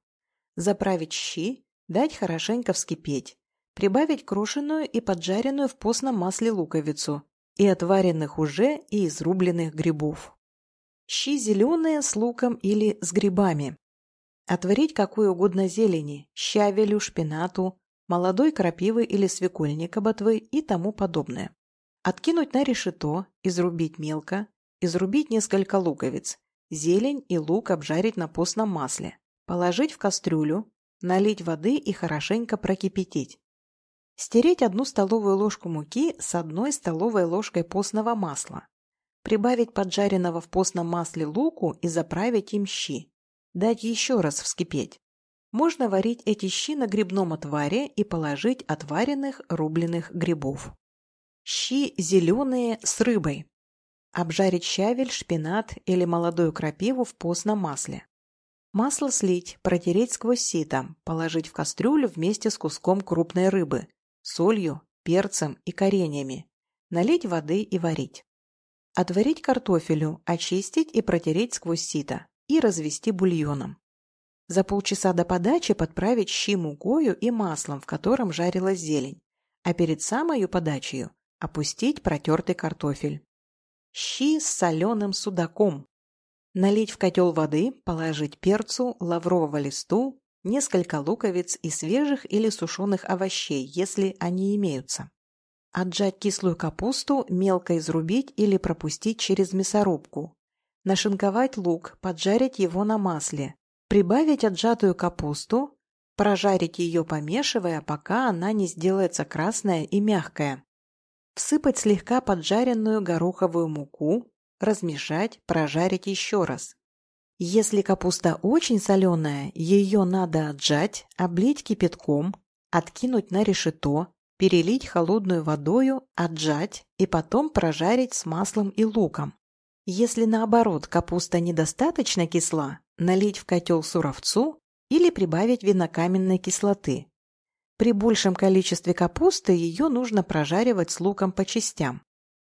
Заправить щи, дать хорошенько вскипеть. Прибавить крошеную и поджаренную в постном масле луковицу и отваренных уже и изрубленных грибов. Щи зеленые с луком или с грибами. Отварить какую угодно зелени, щавелю, шпинату, молодой крапивы или свекольника ботвы и тому подобное. Откинуть на решето, изрубить мелко, изрубить несколько луковиц, зелень и лук обжарить на постном масле, положить в кастрюлю, налить воды и хорошенько прокипятить. Стереть одну столовую ложку муки с одной столовой ложкой постного масла. Прибавить поджаренного в постном масле луку и заправить им щи. Дать еще раз вскипеть. Можно варить эти щи на грибном отваре и положить отваренных рубленых грибов. Щи зеленые с рыбой. Обжарить щавель, шпинат или молодую крапиву в постном масле. Масло слить, протереть сквозь сито, положить в кастрюлю вместе с куском крупной рыбы, солью, перцем и кореньями. Налить воды и варить. Отварить картофелю, очистить и протереть сквозь сито и развести бульоном. За полчаса до подачи подправить щи мукою и маслом, в котором жарилась зелень, а перед самой подачей Опустить протертый картофель. Щи с соленым судаком. Налить в котел воды, положить перцу, лаврового листу, несколько луковиц и свежих или сушеных овощей, если они имеются. Отжать кислую капусту, мелко изрубить или пропустить через мясорубку. Нашинковать лук, поджарить его на масле. Прибавить отжатую капусту, прожарить ее помешивая, пока она не сделается красная и мягкая всыпать слегка поджаренную гороховую муку, размешать, прожарить еще раз. Если капуста очень соленая, ее надо отжать, облить кипятком, откинуть на решето, перелить холодную водою, отжать и потом прожарить с маслом и луком. Если наоборот капуста недостаточно кисла, налить в котел суровцу или прибавить винокаменной кислоты. При большем количестве капусты ее нужно прожаривать с луком по частям.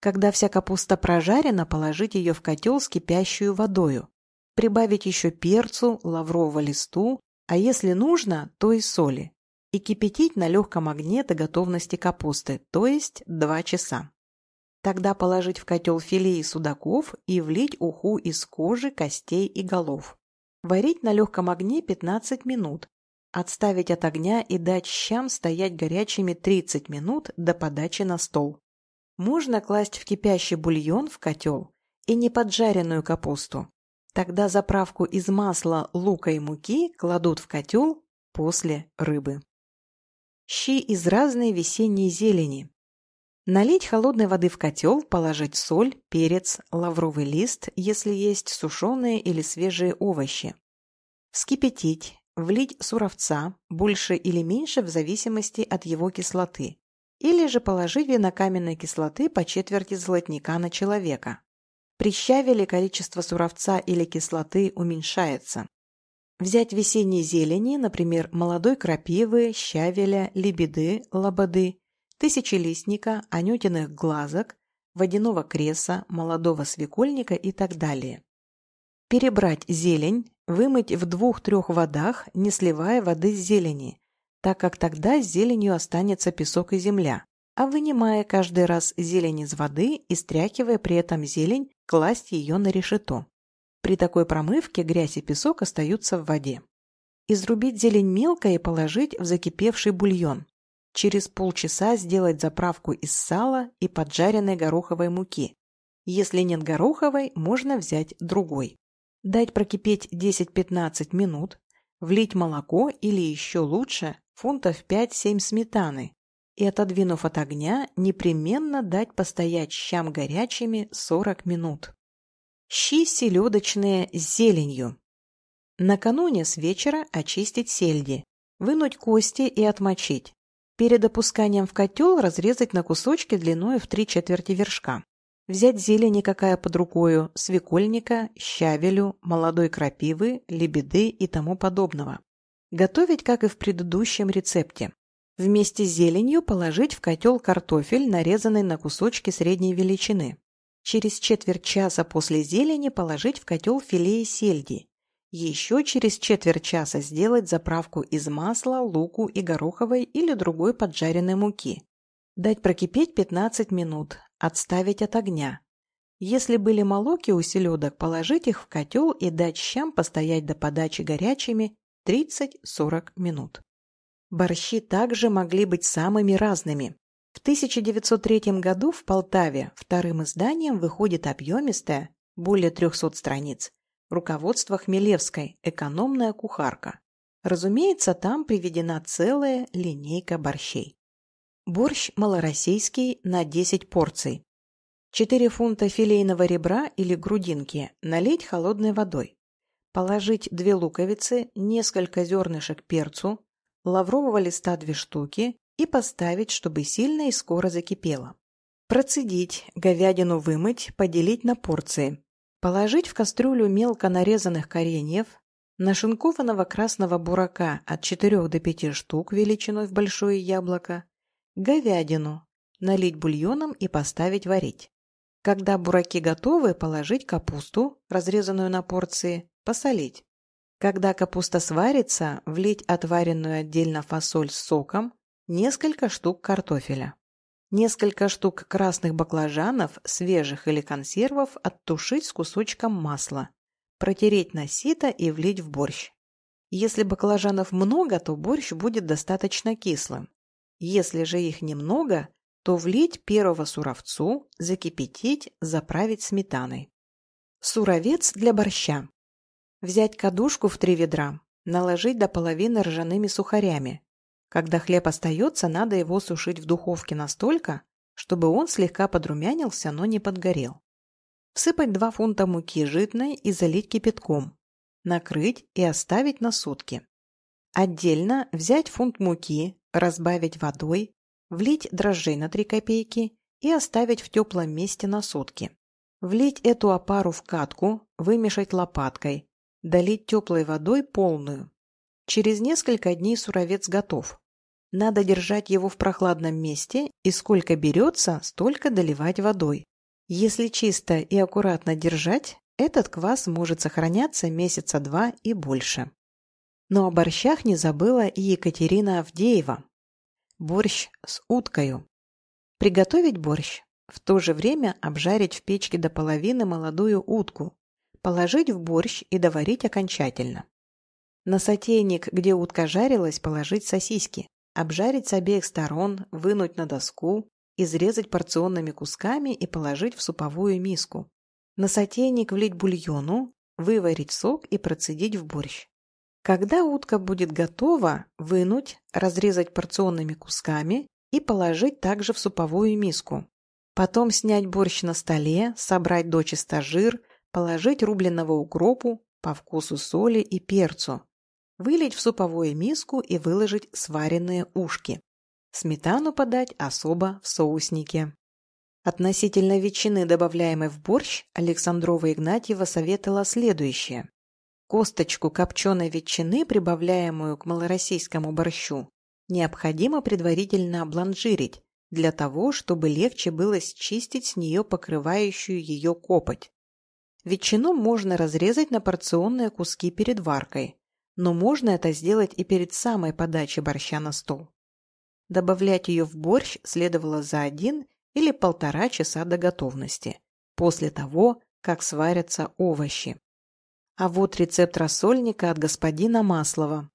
Когда вся капуста прожарена, положить ее в котел с кипящую водою. Прибавить еще перцу, лаврового листу, а если нужно, то и соли. И кипятить на легком огне до готовности капусты, то есть 2 часа. Тогда положить в котел филе и судаков и влить уху из кожи, костей и голов. Варить на легком огне 15 минут, отставить от огня и дать щам стоять горячими 30 минут до подачи на стол. Можно класть в кипящий бульон в котел и неподжаренную капусту. Тогда заправку из масла, лука и муки кладут в котел после рыбы. Щи из разной весенней зелени. Налить холодной воды в котел, положить соль, перец, лавровый лист, если есть сушеные или свежие овощи. Вскипятить, влить суровца, больше или меньше в зависимости от его кислоты. Или же положить винокаменной кислоты по четверти золотника на человека. При щавеле количество суровца или кислоты уменьшается. Взять весенние зелени, например, молодой крапивы, щавеля, лебеды, лободы, тысячелистника, анютиных глазок, водяного креса, молодого свекольника и так далее. Перебрать зелень, вымыть в двух-трех водах, не сливая воды с зелени, так как тогда с зеленью останется песок и земля, а вынимая каждый раз зелень из воды и стряхивая при этом зелень, класть ее на решето. При такой промывке грязь и песок остаются в воде. Изрубить зелень мелко и положить в закипевший бульон. Через полчаса сделать заправку из сала и поджаренной гороховой муки. Если нет гороховой, можно взять другой. Дать прокипеть 10-15 минут, влить молоко или еще лучше фунтов 5-7 сметаны и, отодвинув от огня, непременно дать постоять щам горячими 40 минут. Щи селедочные с зеленью. Накануне с вечера очистить сельди, вынуть кости и отмочить. Перед опусканием в котел разрезать на кусочки длиной в три четверти вершка. Взять зелени какая под рукою, свекольника, щавелю, молодой крапивы, лебеды и тому подобного. Готовить, как и в предыдущем рецепте. Вместе с зеленью положить в котел картофель, нарезанный на кусочки средней величины. Через четверть часа после зелени положить в котел филе сельди, еще через четверть часа сделать заправку из масла, луку и гороховой или другой поджаренной муки. Дать прокипеть 15 минут, отставить от огня. Если были молоки у селедок, положить их в котел и дать щам постоять до подачи горячими 30-40 минут. Борщи также могли быть самыми разными. В 1903 году в Полтаве вторым изданием выходит объемистая, более 300 страниц, Руководство Хмелевской «Экономная кухарка». Разумеется, там приведена целая линейка борщей. Борщ малороссийский на 10 порций. 4 фунта филейного ребра или грудинки налить холодной водой. Положить 2 луковицы, несколько зернышек перцу, лаврового листа 2 штуки и поставить, чтобы сильно и скоро закипело. Процедить, говядину вымыть, поделить на порции. Положить в кастрюлю мелко нарезанных кореньев, нашинкованного красного бурака от 4 до 5 штук величиной в большое яблоко, говядину, налить бульоном и поставить варить. Когда бураки готовы, положить капусту, разрезанную на порции, посолить. Когда капуста сварится, влить отваренную отдельно фасоль с соком, несколько штук картофеля. Несколько штук красных баклажанов, свежих или консервов, оттушить с кусочком масла. Протереть на сито и влить в борщ. Если баклажанов много, то борщ будет достаточно кислым. Если же их немного, то влить первого суровцу, закипятить, заправить сметаной. Суровец для борща. Взять кадушку в три ведра, наложить до половины ржаными сухарями, когда хлеб остается, надо его сушить в духовке настолько, чтобы он слегка подрумянился, но не подгорел. Всыпать 2 фунта муки житной и залить кипятком. Накрыть и оставить на сутки. Отдельно взять фунт муки, разбавить водой, влить дрожжей на 3 копейки и оставить в теплом месте на сутки. Влить эту опару в катку, вымешать лопаткой, долить теплой водой полную. Через несколько дней суровец готов. Надо держать его в прохладном месте, и сколько берется, столько доливать водой. Если чисто и аккуратно держать, этот квас может сохраняться месяца два и больше. Но о борщах не забыла и Екатерина Авдеева. Борщ с уткою. Приготовить борщ. В то же время обжарить в печке до половины молодую утку. Положить в борщ и доварить окончательно. На сотейник, где утка жарилась, положить сосиски. Обжарить с обеих сторон, вынуть на доску, изрезать порционными кусками и положить в суповую миску. На сотейник влить бульону, выварить сок и процедить в борщ. Когда утка будет готова, вынуть, разрезать порционными кусками и положить также в суповую миску. Потом снять борщ на столе, собрать дочисто жир, положить рубленного укропу, по вкусу соли и перцу, вылить в суповую миску и выложить сваренные ушки. Сметану подать особо в соуснике. Относительно ветчины, добавляемой в борщ, Александрова Игнатьева советовала следующее. Косточку копченой ветчины, прибавляемую к малороссийскому борщу, необходимо предварительно обланжирить, для того, чтобы легче было счистить с нее покрывающую ее копоть. Ветчину можно разрезать на порционные куски перед варкой, но можно это сделать и перед самой подачей борща на стол. Добавлять ее в борщ следовало за один или полтора часа до готовности, после того, как сварятся овощи. А вот рецепт рассольника от господина Маслова.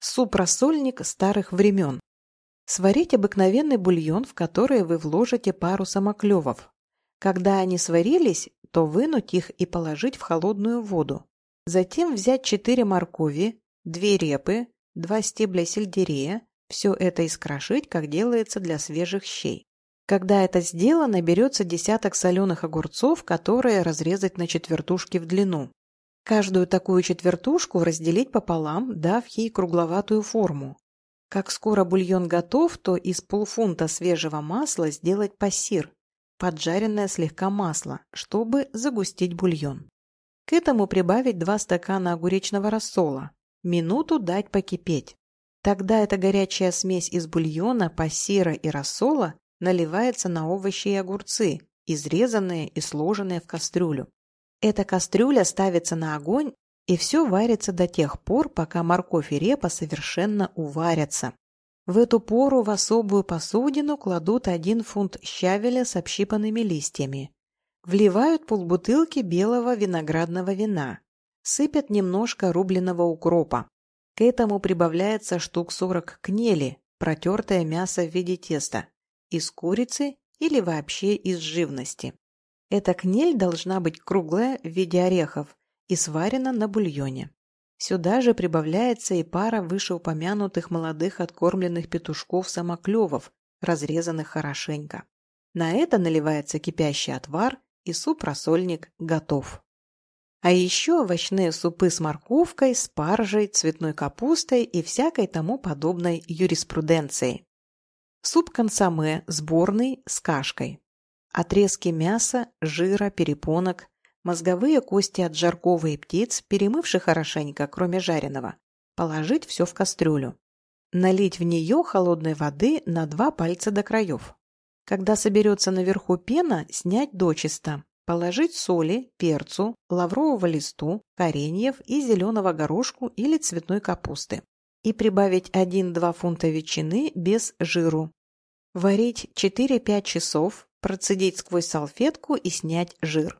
Суп-рассольник старых времен. Сварить обыкновенный бульон, в который вы вложите пару самоклевов. Когда они сварились, то вынуть их и положить в холодную воду. Затем взять 4 моркови, 2 репы, 2 стебля сельдерея, все это искрошить, как делается для свежих щей. Когда это сделано, берется десяток соленых огурцов, которые разрезать на четвертушки в длину. Каждую такую четвертушку разделить пополам, дав ей кругловатую форму. Как скоро бульон готов, то из полфунта свежего масла сделать пассир, поджаренное слегка масло, чтобы загустить бульон. К этому прибавить 2 стакана огуречного рассола, минуту дать покипеть. Тогда эта горячая смесь из бульона, пассира и рассола наливается на овощи и огурцы, изрезанные и сложенные в кастрюлю. Эта кастрюля ставится на огонь и все варится до тех пор, пока морковь и репа совершенно уварятся. В эту пору в особую посудину кладут один фунт щавеля с общипанными листьями. Вливают полбутылки белого виноградного вина. Сыпят немножко рубленого укропа. К этому прибавляется штук 40 кнели, протертое мясо в виде теста, из курицы или вообще из живности. Эта кнель должна быть круглая в виде орехов и сварена на бульоне. Сюда же прибавляется и пара вышеупомянутых молодых откормленных петушков-самоклевов, разрезанных хорошенько. На это наливается кипящий отвар, и суп-рассольник готов. А еще овощные супы с морковкой, спаржей, цветной капустой и всякой тому подобной юриспруденцией. Суп консоме сборный с кашкой. Отрезки мяса, жира, перепонок, Мозговые кости от жаркого и птиц, перемывши хорошенько, кроме жареного, положить все в кастрюлю. Налить в нее холодной воды на два пальца до краев. Когда соберется наверху пена, снять дочисто. Положить соли, перцу, лаврового листу, кореньев и зеленого горошку или цветной капусты. И прибавить 1-2 фунта ветчины без жиру. Варить 4-5 часов, процедить сквозь салфетку и снять жир.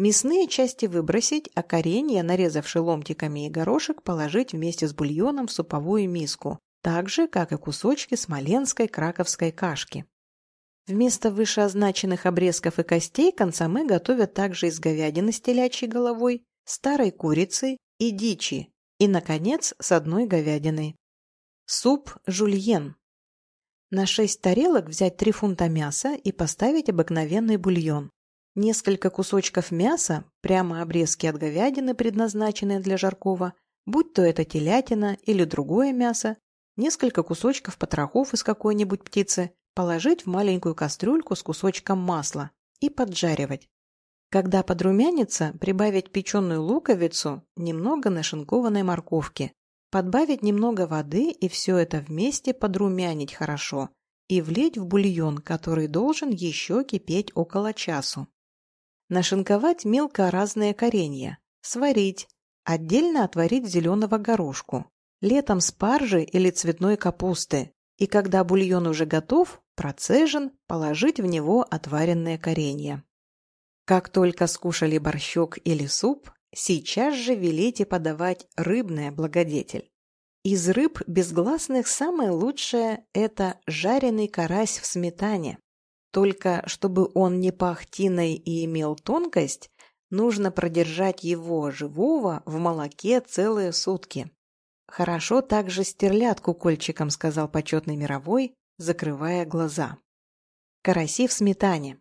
Мясные части выбросить, а коренья, нарезавши ломтиками и горошек, положить вместе с бульоном в суповую миску, так же, как и кусочки смоленской краковской кашки. Вместо вышеозначенных обрезков и костей консоме готовят также из говядины с телячьей головой, старой курицы и дичи, и, наконец, с одной говядиной. Суп жульен. На 6 тарелок взять 3 фунта мяса и поставить обыкновенный бульон. Несколько кусочков мяса, прямо обрезки от говядины, предназначенные для жаркого, будь то это телятина или другое мясо, несколько кусочков потрохов из какой-нибудь птицы, положить в маленькую кастрюльку с кусочком масла и поджаривать. Когда подрумянится, прибавить печеную луковицу, немного нашинкованной морковки, подбавить немного воды и все это вместе подрумянить хорошо и влить в бульон, который должен еще кипеть около часу. Нашинковать мелко разные коренья, сварить, отдельно отварить зеленого горошку, летом спаржи или цветной капусты, и когда бульон уже готов, процежен, положить в него отваренные коренья. Как только скушали борщок или суп, Сейчас же велите подавать рыбное благодетель. Из рыб безгласных самое лучшее – это жареный карась в сметане. Только чтобы он не пах тиной и имел тонкость, нужно продержать его живого в молоке целые сутки. «Хорошо также стерлят кукольчиком», — сказал почетный мировой, закрывая глаза. Караси в сметане.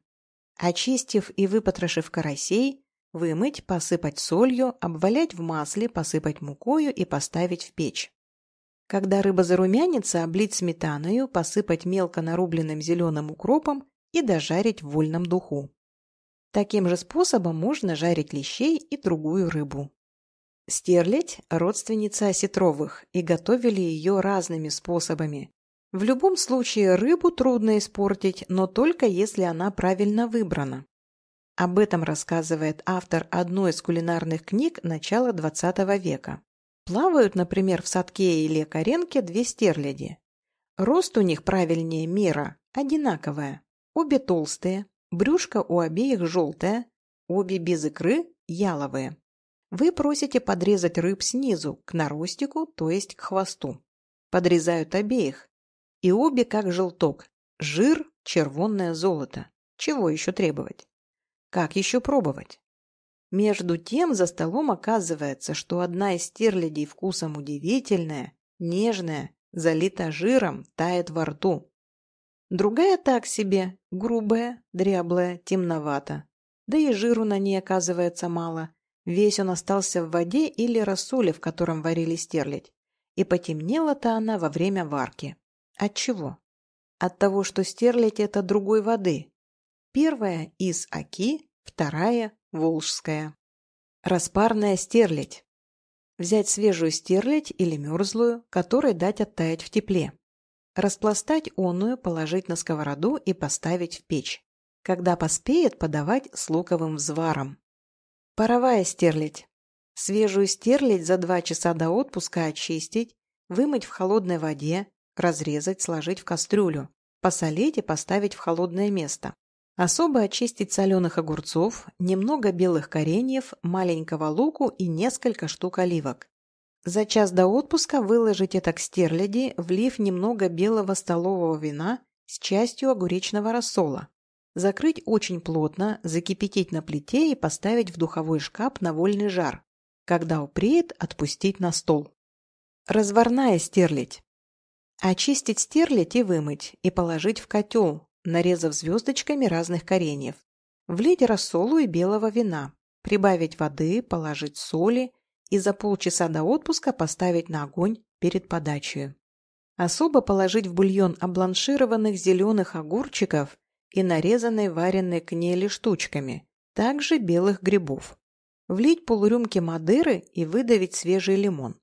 Очистив и выпотрошив карасей, вымыть, посыпать солью, обвалять в масле, посыпать мукою и поставить в печь. Когда рыба зарумянится, облить сметаною, посыпать мелко нарубленным зеленым укропом и дожарить в вольном духу. Таким же способом можно жарить лещей и другую рыбу. Стерлядь – родственница осетровых, и готовили ее разными способами. В любом случае рыбу трудно испортить, но только если она правильно выбрана. Об этом рассказывает автор одной из кулинарных книг начала XX века. Плавают, например, в садке или коренке две стерляди. Рост у них правильнее мера, одинаковая. Обе толстые, брюшко у обеих желтое, обе без икры, яловые. Вы просите подрезать рыб снизу, к наростику, то есть к хвосту. Подрезают обеих. И обе как желток. Жир, червонное золото. Чего еще требовать? Как еще пробовать? Между тем за столом оказывается, что одна из стерлядей вкусом удивительная, нежная, залита жиром, тает во рту. Другая так себе, грубая, дряблая, темновата. Да и жиру на ней оказывается мало, Весь он остался в воде или рассоле, в котором варили стерлядь. И потемнела-то она во время варки. От чего? От того, что стерлядь – это другой воды. Первая – из Оки, вторая – Волжская. Распарная стерлядь. Взять свежую стерлядь или мерзлую, которой дать оттаять в тепле. Распластать онную, положить на сковороду и поставить в печь. Когда поспеет, подавать с луковым взваром. Паровая стерлядь. Свежую стерлядь за два часа до отпуска очистить, вымыть в холодной воде, разрезать, сложить в кастрюлю, посолить и поставить в холодное место. Особо очистить соленых огурцов, немного белых кореньев, маленького луку и несколько штук оливок. За час до отпуска выложить это к стерляди, влив немного белого столового вина с частью огуречного рассола. Закрыть очень плотно, закипятить на плите и поставить в духовой шкаф на вольный жар. Когда упреет, отпустить на стол. Разварная стерлядь. Очистить стерлядь и вымыть, и положить в котел, нарезав звездочками разных кореньев. Влить рассолу и белого вина. Прибавить воды, положить соли и за полчаса до отпуска поставить на огонь перед подачей. Особо положить в бульон обланшированных зеленых огурчиков и нарезанной вареной кнели штучками, также белых грибов. Влить полурюмки Мадыры и выдавить свежий лимон.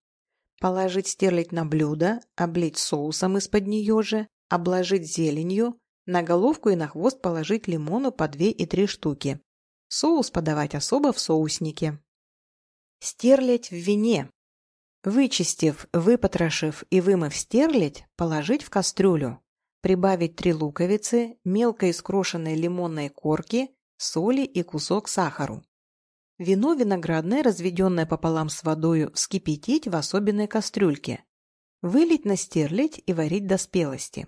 Положить стерлить на блюдо, облить соусом из-под нее же, обложить зеленью, на головку и на хвост положить лимону по две и три штуки. Соус подавать особо в соуснике. Стерлядь в вине. Вычистив, выпотрошив и вымыв стерлядь, положить в кастрюлю прибавить три луковицы, мелко искрошенной лимонной корки, соли и кусок сахару. Вино виноградное, разведенное пополам с водою, вскипятить в особенной кастрюльке. Вылить на стерлядь и варить до спелости.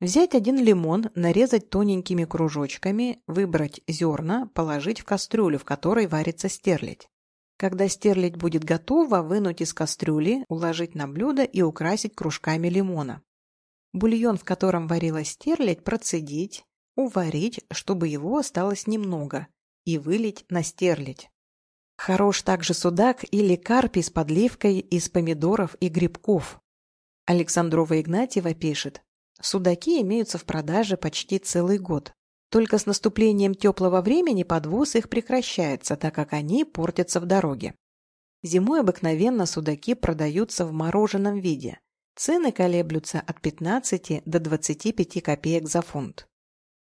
Взять один лимон, нарезать тоненькими кружочками, выбрать зерна, положить в кастрюлю, в которой варится стерлядь. Когда стерлядь будет готова, вынуть из кастрюли, уложить на блюдо и украсить кружками лимона. Бульон, в котором варилась стерлядь, процедить, уварить, чтобы его осталось немного, и вылить на стерлядь. Хорош также судак или карпий с подливкой из помидоров и грибков. Александрова Игнатьева пишет, судаки имеются в продаже почти целый год. Только с наступлением теплого времени подвоз их прекращается, так как они портятся в дороге. Зимой обыкновенно судаки продаются в мороженом виде, Цены колеблются от 15 до 25 копеек за фунт.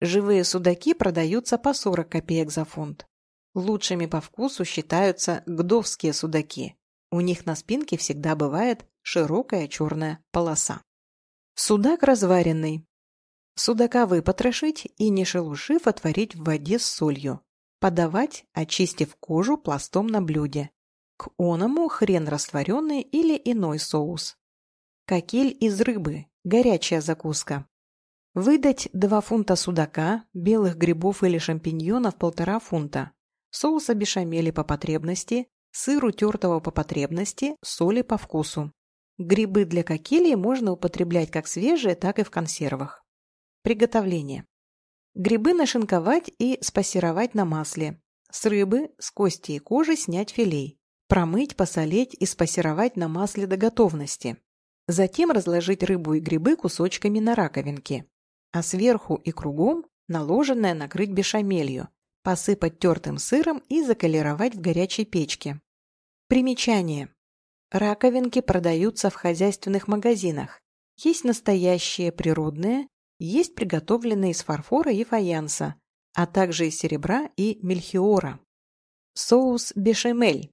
Живые судаки продаются по 40 копеек за фунт. Лучшими по вкусу считаются гдовские судаки. У них на спинке всегда бывает широкая черная полоса. Судак разваренный. Судака выпотрошить и, не шелушив, отварить в воде с солью. Подавать, очистив кожу пластом на блюде. К оному хрен растворенный или иной соус. Кокель из рыбы. Горячая закуска. Выдать 2 фунта судака, белых грибов или шампиньонов полтора фунта, соуса бешамели по потребности, сыру тертого по потребности, соли по вкусу. Грибы для кокелей можно употреблять как свежие, так и в консервах. Приготовление. Грибы нашинковать и спассеровать на масле. С рыбы, с кости и кожи снять филей. Промыть, посолить и спассеровать на масле до готовности. Затем разложить рыбу и грибы кусочками на раковинке. А сверху и кругом наложенное накрыть бешамелью, посыпать тертым сыром и заколеровать в горячей печке. Примечание. Раковинки продаются в хозяйственных магазинах. Есть настоящие природные, есть приготовленные из фарфора и фаянса, а также из серебра и мельхиора. Соус бешамель.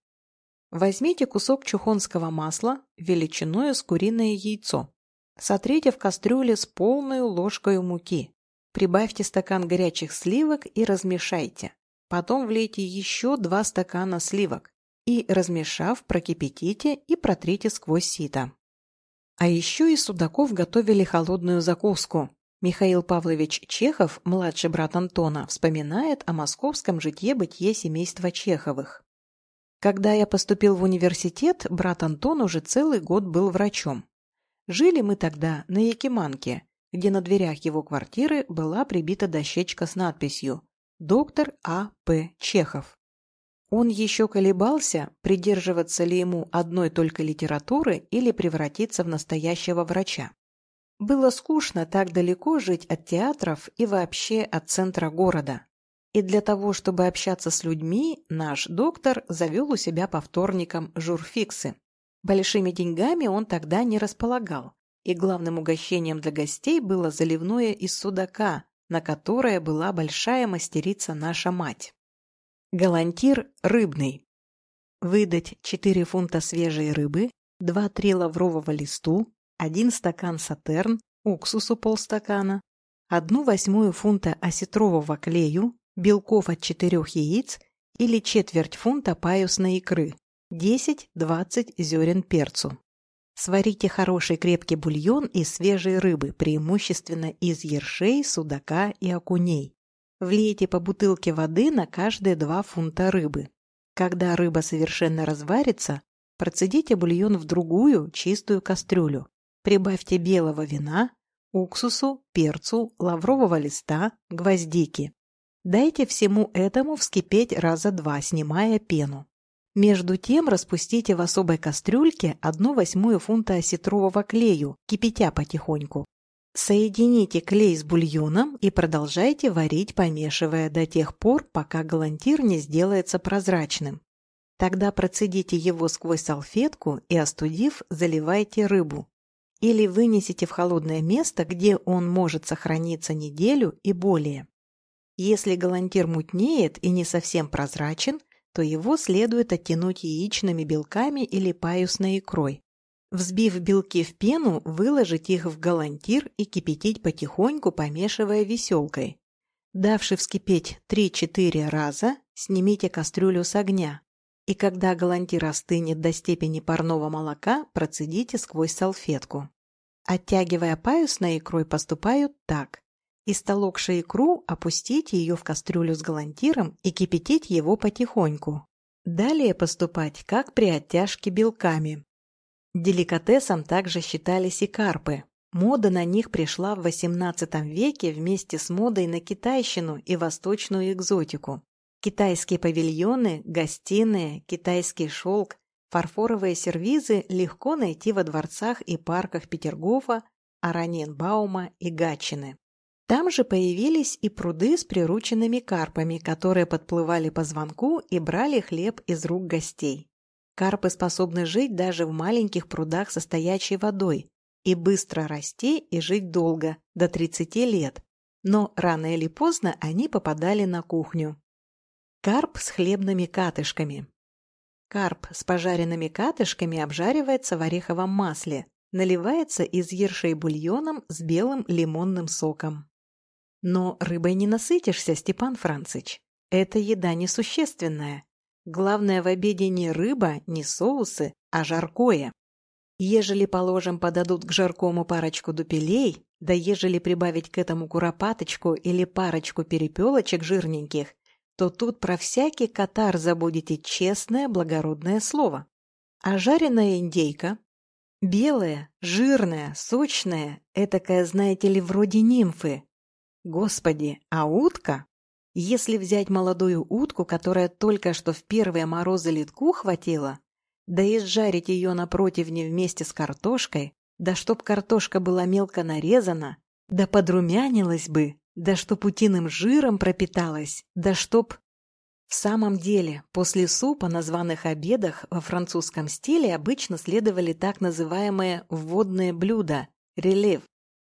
Возьмите кусок чухонского масла величиной с куриное яйцо. Сотрите в кастрюле с полной ложкой муки. Прибавьте стакан горячих сливок и размешайте. Потом влейте еще два стакана сливок и, размешав, прокипятите и протрите сквозь сито. А еще и судаков готовили холодную закуску, Михаил Павлович Чехов, младший брат Антона, вспоминает о московском житье-бытие семейства Чеховых. Когда я поступил в университет, брат Антон уже целый год был врачом. Жили мы тогда на Якиманке, где на дверях его квартиры была прибита дощечка с надписью «Доктор А. П. Чехов». Он еще колебался, придерживаться ли ему одной только литературы или превратиться в настоящего врача. Было скучно так далеко жить от театров и вообще от центра города. И для того, чтобы общаться с людьми, наш доктор завел у себя по вторникам журфиксы. Большими деньгами он тогда не располагал, и главным угощением для гостей было заливное из судака, на которое была большая мастерица наша мать. Галантир рыбный. Выдать 4 фунта свежей рыбы, 2-3 лаврового листу, один стакан сатерн, уксусу полстакана, одну восьмую фунта осетрового клею, белков от четырех яиц или четверть фунта паюсной икры, 10-20 зерен перцу. Сварите хороший крепкий бульон из свежей рыбы, преимущественно из ершей, судака и окуней. Влейте по бутылке воды на каждые 2 фунта рыбы. Когда рыба совершенно разварится, процедите бульон в другую, чистую кастрюлю. Прибавьте белого вина, уксусу, перцу, лаврового листа, гвоздики. Дайте всему этому вскипеть раза два, снимая пену. Между тем распустите в особой кастрюльке одну восьмую фунта осетрового клею, кипятя потихоньку. Соедините клей с бульоном и продолжайте варить, помешивая до тех пор, пока галантир не сделается прозрачным. Тогда процедите его сквозь салфетку и, остудив, заливайте рыбу или вынесите в холодное место, где он может сохраниться неделю и более. Если галантир мутнеет и не совсем прозрачен, то его следует оттянуть яичными белками или паюсной икрой. Взбив белки в пену, выложить их в галантир и кипятить потихоньку, помешивая веселкой. Давши вскипеть 3-4 раза, снимите кастрюлю с огня. И когда галантир остынет до степени парного молока, процедите сквозь салфетку. Оттягивая паюсной икрой, поступают так. Истолокши икру, опустите ее в кастрюлю с галантиром и кипятить его потихоньку. Далее поступать, как при оттяжке белками. Деликатесом также считались и карпы. Мода на них пришла в XVIII веке вместе с модой на китайщину и восточную экзотику. Китайские павильоны, гостиные, китайский шелк, фарфоровые сервизы легко найти во дворцах и парках Петергофа, Араньенбаума и Гатчины. Там же появились и пруды с прирученными карпами, которые подплывали по звонку и брали хлеб из рук гостей. Карпы способны жить даже в маленьких прудах со стоячей водой и быстро расти и жить долго, до 30 лет. Но рано или поздно они попадали на кухню. Карп с хлебными катышками. Карп с пожаренными катышками обжаривается в ореховом масле, наливается из ершей бульоном с белым лимонным соком. Но рыбой не насытишься, Степан Францич. Это еда несущественная. Главное в обеде не рыба, не соусы, а жаркое. Ежели, положим, подадут к жаркому парочку дупелей, да ежели прибавить к этому куропаточку или парочку перепелочек жирненьких, то тут про всякий катар забудете честное благородное слово. А жареная индейка? Белая, жирная, сочная, этакая, знаете ли, вроде нимфы. Господи, а утка? Если взять молодую утку, которая только что в первые морозы литку хватила, да и сжарить ее на противне вместе с картошкой, да чтоб картошка была мелко нарезана, да подрумянилась бы, да чтоб утиным жиром пропиталась, да чтоб... В самом деле, после супа на званых обедах во французском стиле обычно следовали так называемые «вводные блюда» – релев,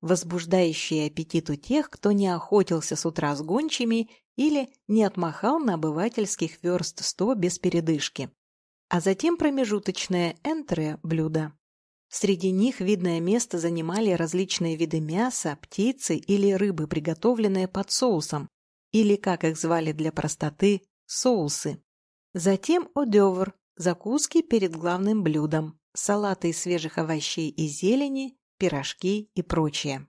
возбуждающие аппетит у тех, кто не охотился с утра с гончими или не отмахал на обывательских верст сто без передышки. А затем промежуточное энтре блюдо. Среди них видное место занимали различные виды мяса, птицы или рыбы, приготовленные под соусом, или, как их звали для простоты, соусы. Затем одевр, закуски перед главным блюдом, салаты из свежих овощей и зелени, пирожки и прочее.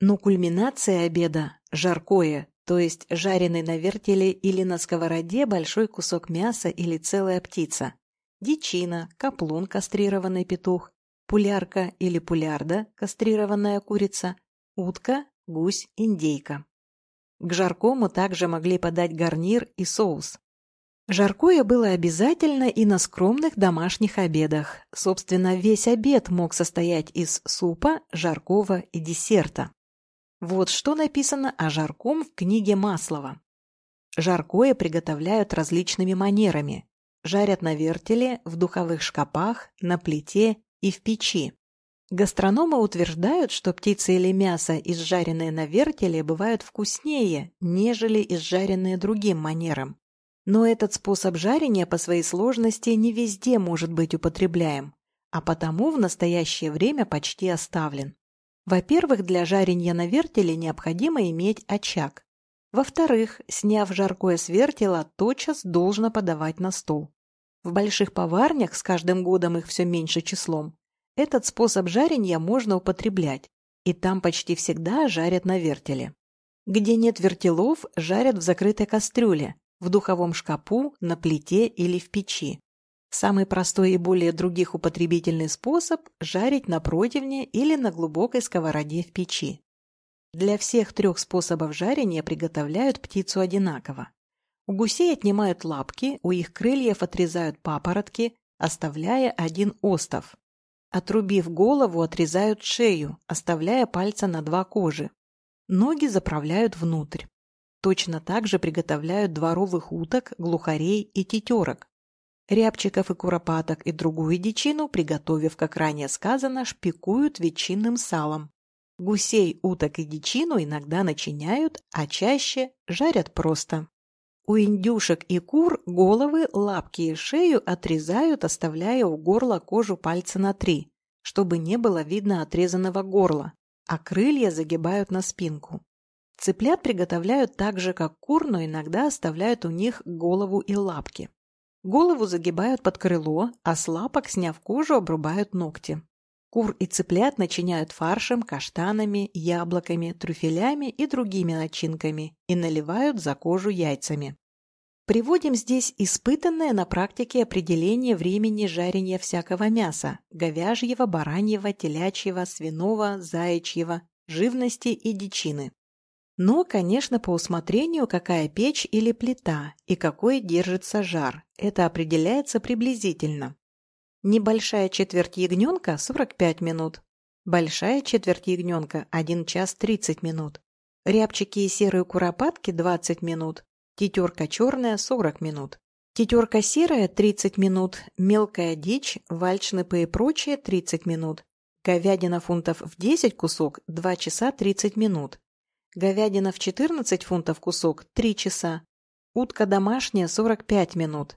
Но кульминация обеда – жаркое, то есть жареный на вертеле или на сковороде большой кусок мяса или целая птица, дичина, каплун, кастрированный петух, пулярка или пулярда, кастрированная курица, утка, гусь, индейка. К жаркому также могли подать гарнир и соус. Жаркое было обязательно и на скромных домашних обедах. Собственно, весь обед мог состоять из супа, жаркого и десерта. Вот что написано о жарком в книге Маслова. Жаркое приготовляют различными манерами. Жарят на вертеле, в духовых шкапах, на плите и в печи. Гастрономы утверждают, что птица или мясо, изжаренные на вертеле, бывают вкуснее, нежели изжаренные другим манером. Но этот способ жарения по своей сложности не везде может быть употребляем, а потому в настоящее время почти оставлен. Во-первых, для жарения на вертеле необходимо иметь очаг. Во-вторых, сняв жаркое с вертела, тотчас должно подавать на стол. В больших поварнях, с каждым годом их все меньше числом, этот способ жарения можно употреблять, и там почти всегда жарят на вертеле. Где нет вертелов, жарят в закрытой кастрюле, в духовом шкапу, на плите или в печи. Самый простой и более других употребительный способ – жарить на противне или на глубокой сковороде в печи. Для всех трех способов жарения приготовляют птицу одинаково. У гусей отнимают лапки, у их крыльев отрезают папоротки, оставляя один остов. Отрубив голову, отрезают шею, оставляя пальца на два кожи. Ноги заправляют внутрь. Точно так же приготовляют дворовых уток, глухарей и тетерок. Рябчиков и куропаток и другую дичину, приготовив, как ранее сказано, шпикуют ветчинным салом. Гусей, уток и дичину иногда начиняют, а чаще жарят просто. У индюшек и кур головы, лапки и шею отрезают, оставляя у горла кожу пальца на три, чтобы не было видно отрезанного горла, а крылья загибают на спинку. Цыплят приготовляют так же, как кур, но иногда оставляют у них голову и лапки. Голову загибают под крыло, а с лапок, сняв кожу, обрубают ногти. Кур и цыплят начиняют фаршем, каштанами, яблоками, трюфелями и другими начинками и наливают за кожу яйцами. Приводим здесь испытанное на практике определение времени жарения всякого мяса – говяжьего, бараньего, телячьего, свиного, заячьего, живности и дичины. Но, конечно, по усмотрению, какая печь или плита и какой держится жар. Это определяется приблизительно. Небольшая четверть ягненка – 45 минут. Большая четверть ягненка – 1 час 30 минут. Рябчики и серые куропатки – 20 минут. Тетерка черная – 40 минут. Тетерка серая – 30 минут. Мелкая дичь, вальчнепы и прочее – 30 минут. Говядина фунтов в 10 кусок – 2 часа 30 минут. Говядина в 14 фунтов кусок – 3 часа. Утка домашняя – 45 минут.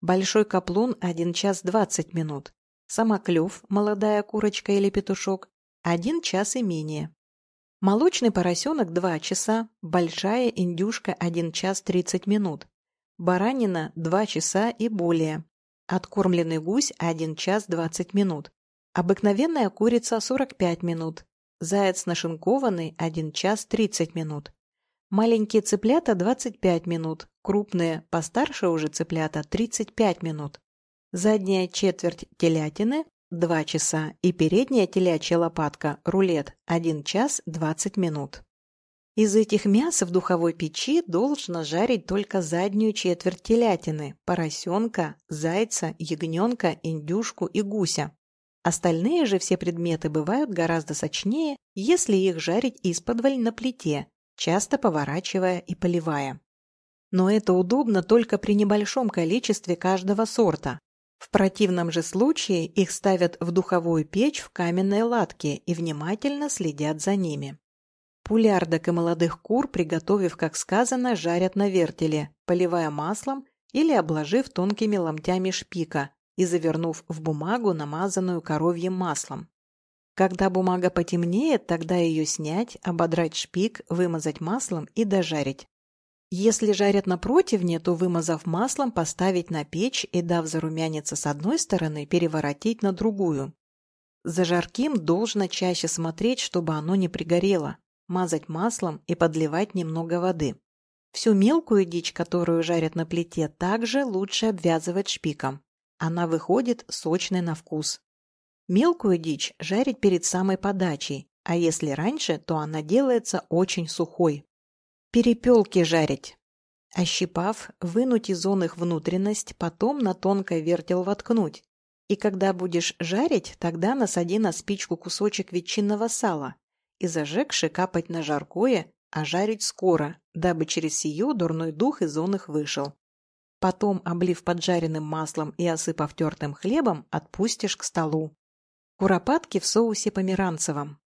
Большой каплун – 1 час 20 минут. Самоклев, молодая курочка или петушок – 1 час и менее. Молочный поросенок 2 часа, большая индюшка 1 час 30 минут, баранина 2 часа и более, откормленный гусь 1 час 20 минут, обыкновенная курица 45 минут, заяц нашинкованный 1 час 30 минут, маленькие цыплята 25 минут, крупные, постарше уже цыплята 35 минут, задняя четверть телятины 2 часа и передняя телячья лопатка, рулет, 1 час 20 минут. Из этих мяс в духовой печи должно жарить только заднюю четверть телятины, поросенка, зайца, ягненка, индюшку и гуся. Остальные же все предметы бывают гораздо сочнее, если их жарить исподволь на плите, часто поворачивая и поливая. Но это удобно только при небольшом количестве каждого сорта, в противном же случае их ставят в духовую печь в каменной латке и внимательно следят за ними. Пулярдок и молодых кур, приготовив, как сказано, жарят на вертеле, поливая маслом или обложив тонкими ломтями шпика и завернув в бумагу, намазанную коровьим маслом. Когда бумага потемнеет, тогда ее снять, ободрать шпик, вымазать маслом и дожарить. Если жарят на противне, то, вымазав маслом, поставить на печь и, дав зарумяниться с одной стороны, переворотить на другую. За жарким должно чаще смотреть, чтобы оно не пригорело, мазать маслом и подливать немного воды. Всю мелкую дичь, которую жарят на плите, также лучше обвязывать шпиком. Она выходит сочной на вкус. Мелкую дичь жарить перед самой подачей, а если раньше, то она делается очень сухой. Перепелки жарить. Ощипав, вынуть из он их внутренность, потом на тонкой вертел воткнуть. И когда будешь жарить, тогда насади на спичку кусочек ветчинного сала и зажегши капать на жаркое, а жарить скоро, дабы через сию дурной дух из он их вышел. Потом, облив поджаренным маслом и осыпав тертым хлебом, отпустишь к столу. Куропатки в соусе померанцевом.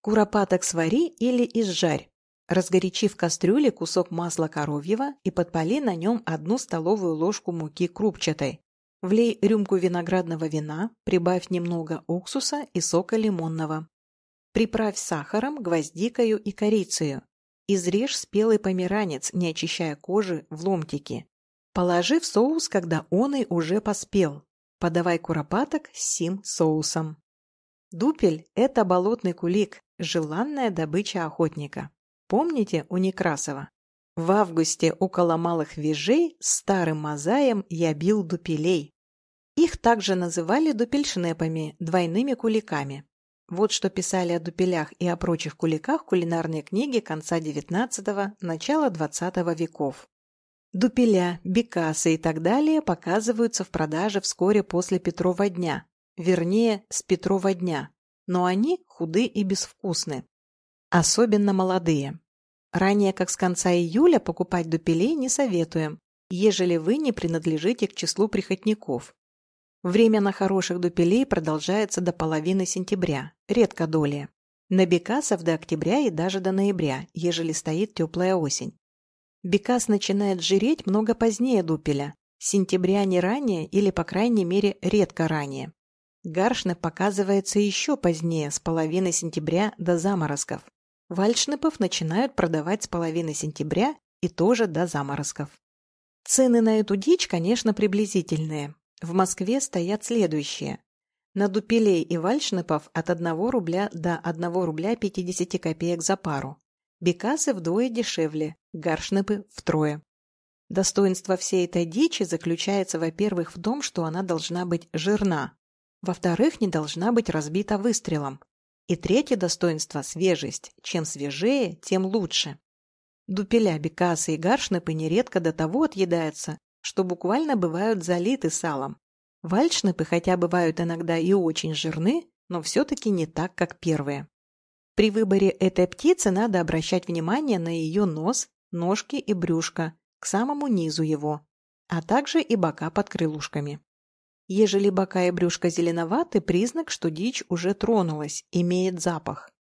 Куропаток свари или изжарь. Разгорячи в кастрюле кусок масла коровьего и подпали на нем одну столовую ложку муки крупчатой. Влей рюмку виноградного вина, прибавь немного уксуса и сока лимонного. Приправь сахаром, гвоздикою и корицею. Изрежь спелый померанец, не очищая кожи, в ломтики. Положи в соус, когда он и уже поспел. Подавай куропаток с сим соусом. Дупель – это болотный кулик, желанная добыча охотника. Помните у Некрасова? В августе около малых вежей старым мозаем я бил дупелей. Их также называли дупельшнепами, двойными куликами. Вот что писали о дупелях и о прочих куликах кулинарные книги конца XIX – начала XX веков. Дупеля, бекасы и так далее показываются в продаже вскоре после Петрова дня, вернее, с Петрова дня, но они худы и безвкусны. Особенно молодые. Ранее, как с конца июля, покупать дупелей не советуем, ежели вы не принадлежите к числу прихотников. Время на хороших дупелей продолжается до половины сентября, редко долее. На бекасов до октября и даже до ноября, ежели стоит теплая осень. Бекас начинает жиреть много позднее дупеля, сентября не ранее или, по крайней мере, редко ранее. Гаршны показывается еще позднее, с половины сентября до заморозков. Вальшнепов начинают продавать с половины сентября и тоже до заморозков. Цены на эту дичь, конечно, приблизительные. В Москве стоят следующие. На дупелей и вальшнепов от 1 рубля до 1 рубля 50 копеек за пару. Бекасы вдвое дешевле, гаршнепы втрое. Достоинство всей этой дичи заключается, во-первых, в том, что она должна быть жирна, во-вторых, не должна быть разбита выстрелом, и третье достоинство – свежесть. Чем свежее, тем лучше. Дупеля, бекасы и гаршнепы нередко до того отъедаются, что буквально бывают залиты салом. Вальшнепы хотя бывают иногда и очень жирны, но все-таки не так, как первые. При выборе этой птицы надо обращать внимание на ее нос, ножки и брюшко, к самому низу его, а также и бока под крылушками. Ежели бока и брюшко зеленоваты, признак, что дичь уже тронулась, имеет запах.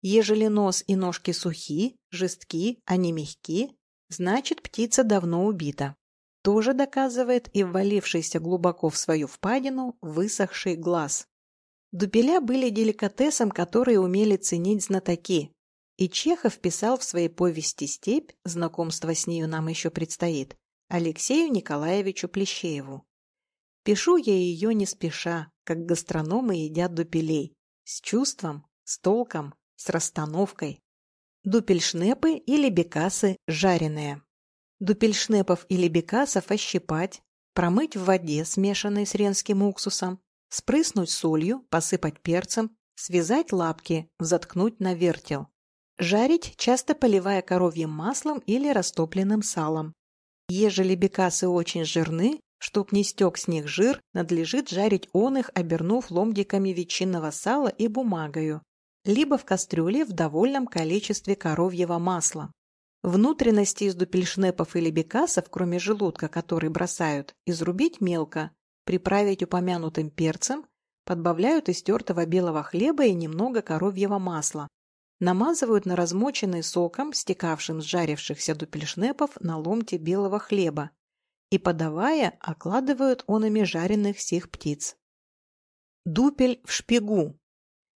Ежели нос и ножки сухи, жестки, а не мягки, значит птица давно убита. Тоже доказывает и ввалившийся глубоко в свою впадину высохший глаз. Дупеля были деликатесом, который умели ценить знатоки. и Чехов писал в своей повести «Степь», знакомство с нею нам еще предстоит, Алексею Николаевичу Плещееву. Пишу я ее не спеша, как гастрономы едят дупелей, с чувством, с толком, с расстановкой. Дупельшнепы или бекасы жареные. Дупельшнепов или бекасов ощипать, промыть в воде, смешанной с ренским уксусом, спрыснуть солью, посыпать перцем, связать лапки, заткнуть на вертел. Жарить, часто поливая коровьим маслом или растопленным салом. Ежели бекасы очень жирны, Чтоб не стек с них жир, надлежит жарить он их, обернув ломдиками ветчинного сала и бумагою, либо в кастрюле в довольном количестве коровьего масла. Внутренности из дупельшнепов или бекасов, кроме желудка, который бросают, изрубить мелко, приправить упомянутым перцем, подбавляют из тертого белого хлеба и немного коровьего масла. Намазывают на размоченный соком, стекавшим с жарившихся дупельшнепов на ломте белого хлеба, и, подавая, окладывают онами жареных сих птиц. Дупель в шпигу.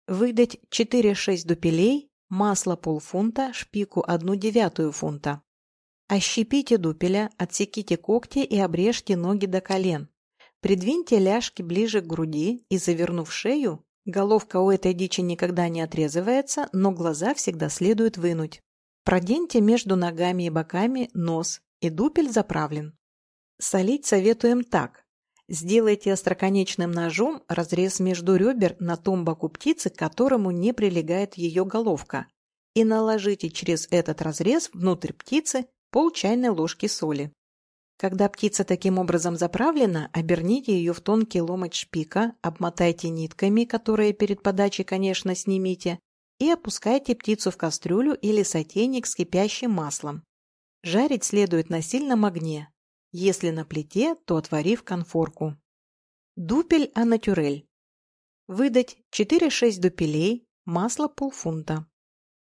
Выдать 4-6 дупелей, масло полфунта, шпику 1 девятую фунта. Ощипите дупеля, отсеките когти и обрежьте ноги до колен. Придвиньте ляжки ближе к груди и, завернув шею, головка у этой дичи никогда не отрезывается, но глаза всегда следует вынуть. Проденьте между ногами и боками нос, и дупель заправлен. Солить советуем так. Сделайте остроконечным ножом разрез между ребер на том боку птицы, к которому не прилегает ее головка, и наложите через этот разрез внутрь птицы пол чайной ложки соли. Когда птица таким образом заправлена, оберните ее в тонкий ломоть шпика, обмотайте нитками, которые перед подачей, конечно, снимите, и опускайте птицу в кастрюлю или сотейник с кипящим маслом. Жарить следует на сильном огне, если на плите, то отварив конфорку. Дупель анатюрель. Выдать 4-6 дупелей, масло полфунта.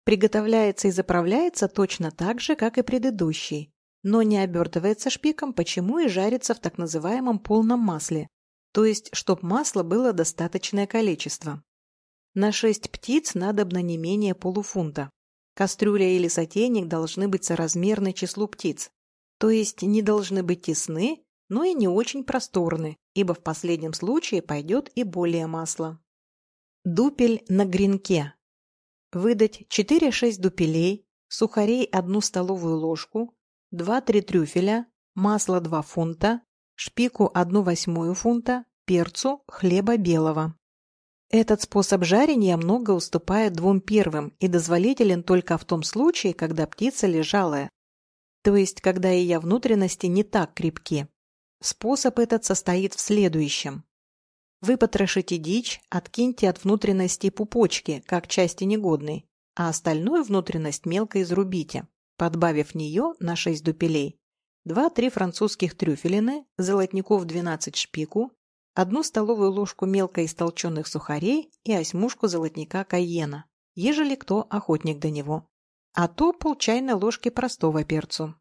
Приготовляется и заправляется точно так же, как и предыдущий, но не обертывается шпиком, почему и жарится в так называемом полном масле, то есть, чтоб масла было достаточное количество. На 6 птиц надобно не менее полуфунта. Кастрюля или сотейник должны быть соразмерны числу птиц, то есть не должны быть тесны, но и не очень просторны, ибо в последнем случае пойдет и более масло. Дупель на гренке. Выдать 4-6 дупелей, сухарей 1 столовую ложку, 2-3 трюфеля, масло 2 фунта, шпику 1 восьмую фунта, перцу, хлеба белого. Этот способ жарения много уступает двум первым и дозволителен только в том случае, когда птица лежалая, то есть когда ее внутренности не так крепки. Способ этот состоит в следующем. Вы потрошите дичь, откиньте от внутренности пупочки, как части негодной, а остальную внутренность мелко изрубите, подбавив нее на 6 дупелей 2-3 французских трюфелины, золотников 12 шпику, одну столовую ложку мелко истолченных сухарей и осьмушку золотника кайена, ежели кто охотник до него а то пол чайной ложки простого перцу.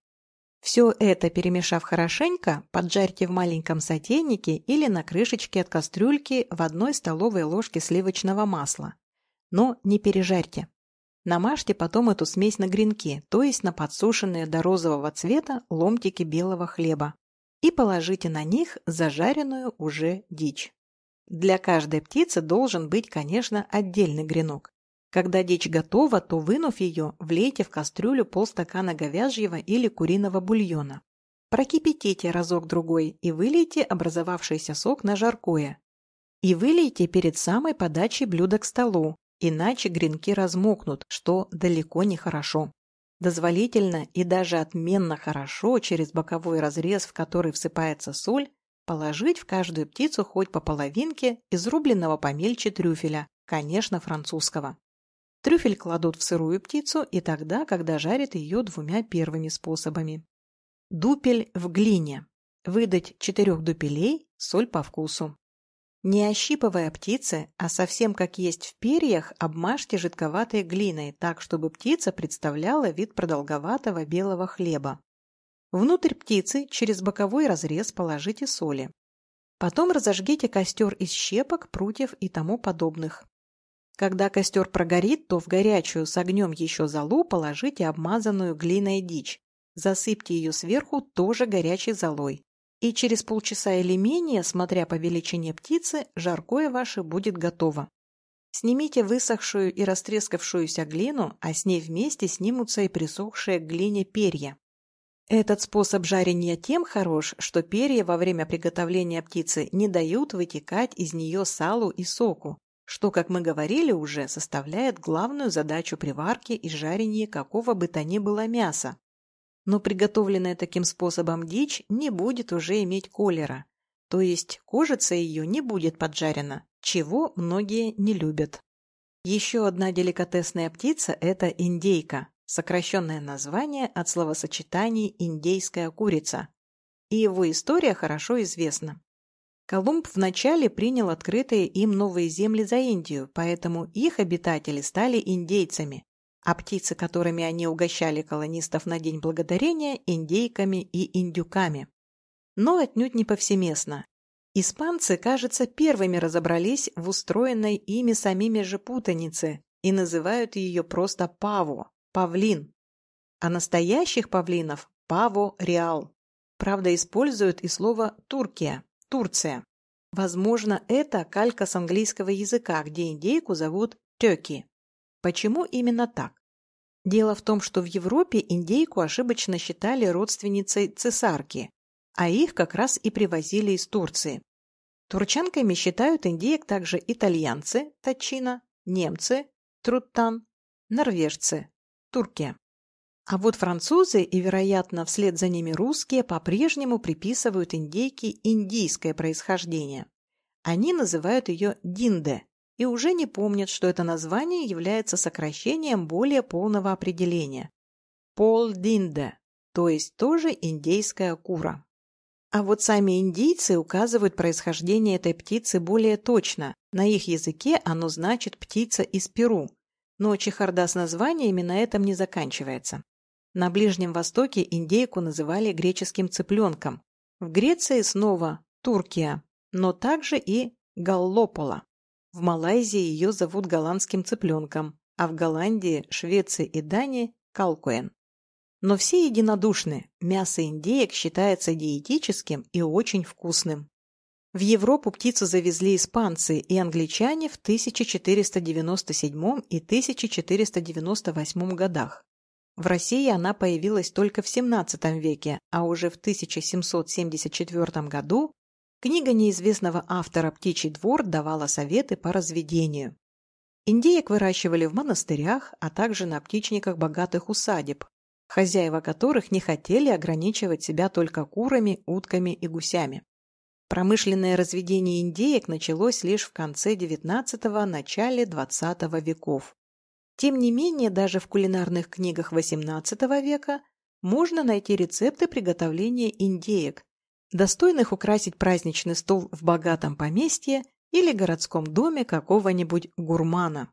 Все это, перемешав хорошенько, поджарьте в маленьком сотейнике или на крышечке от кастрюльки в одной столовой ложке сливочного масла. Но не пережарьте. Намажьте потом эту смесь на гренки, то есть на подсушенные до розового цвета ломтики белого хлеба, и положите на них зажаренную уже дичь. Для каждой птицы должен быть, конечно, отдельный гренок. Когда дичь готова, то, вынув ее, влейте в кастрюлю полстакана говяжьего или куриного бульона. Прокипятите разок-другой и вылейте образовавшийся сок на жаркое. И вылейте перед самой подачей блюда к столу, иначе гренки размокнут, что далеко не хорошо. Дозволительно и даже отменно хорошо через боковой разрез, в который всыпается соль, положить в каждую птицу хоть по половинке изрубленного помельче трюфеля, конечно, французского. Трюфель кладут в сырую птицу и тогда, когда жарят ее двумя первыми способами. Дупель в глине. Выдать четырех дупелей, соль по вкусу. Не ощипывая птицы, а совсем как есть в перьях, обмажьте жидковатой глиной, так, чтобы птица представляла вид продолговатого белого хлеба. Внутрь птицы через боковой разрез положите соли. Потом разожгите костер из щепок, прутьев и тому подобных. Когда костер прогорит, то в горячую с огнем еще золу положите обмазанную глиной дичь. Засыпьте ее сверху тоже горячей золой. И через полчаса или менее, смотря по величине птицы, жаркое ваше будет готово. Снимите высохшую и растрескавшуюся глину, а с ней вместе снимутся и присохшие к глине перья. Этот способ жарения тем хорош, что перья во время приготовления птицы не дают вытекать из нее салу и соку, что, как мы говорили уже, составляет главную задачу при варке и жарении какого бы то ни было мяса. Но приготовленная таким способом дичь не будет уже иметь колера, то есть кожица ее не будет поджарена, чего многие не любят. Еще одна деликатесная птица – это индейка, сокращенное название от словосочетаний «индейская курица». И его история хорошо известна. Колумб вначале принял открытые им новые земли за Индию, поэтому их обитатели стали индейцами, а птицы, которыми они угощали колонистов на День Благодарения, индейками и индюками. Но отнюдь не повсеместно. Испанцы, кажется, первыми разобрались в устроенной ими самими же путанице и называют ее просто паво – павлин. А настоящих павлинов – паво реал. Правда, используют и слово «Туркия» – Турция. Возможно, это калька с английского языка, где индейку зовут Тёки. Почему именно так? Дело в том, что в Европе индейку ошибочно считали родственницей цесарки, а их как раз и привозили из Турции. Турчанками считают индеек также итальянцы, Тачина, немцы, Труттан, норвежцы, Турки. А вот французы и, вероятно, вслед за ними русские по-прежнему приписывают индейке индийское происхождение. Они называют ее динде и уже не помнят, что это название является сокращением более полного определения. Пол динде, то есть тоже индейская кура. А вот сами индийцы указывают происхождение этой птицы более точно. На их языке оно значит «птица из Перу», но чехарда с названиями на этом не заканчивается. На Ближнем Востоке индейку называли греческим цыпленком. В Греции снова Туркия, но также и Галлопола. В Малайзии ее зовут голландским цыпленком, а в Голландии, Швеции и Дании – калкуэн. Но все единодушны, мясо индеек считается диетическим и очень вкусным. В Европу птицу завезли испанцы и англичане в 1497 и 1498 годах. В России она появилась только в XVII веке, а уже в 1774 году книга неизвестного автора «Птичий двор» давала советы по разведению. Индеек выращивали в монастырях, а также на птичниках богатых усадеб, хозяева которых не хотели ограничивать себя только курами, утками и гусями. Промышленное разведение индеек началось лишь в конце XIX – начале XX веков. Тем не менее, даже в кулинарных книгах XVIII века можно найти рецепты приготовления индеек, достойных украсить праздничный стол в богатом поместье или городском доме какого-нибудь гурмана.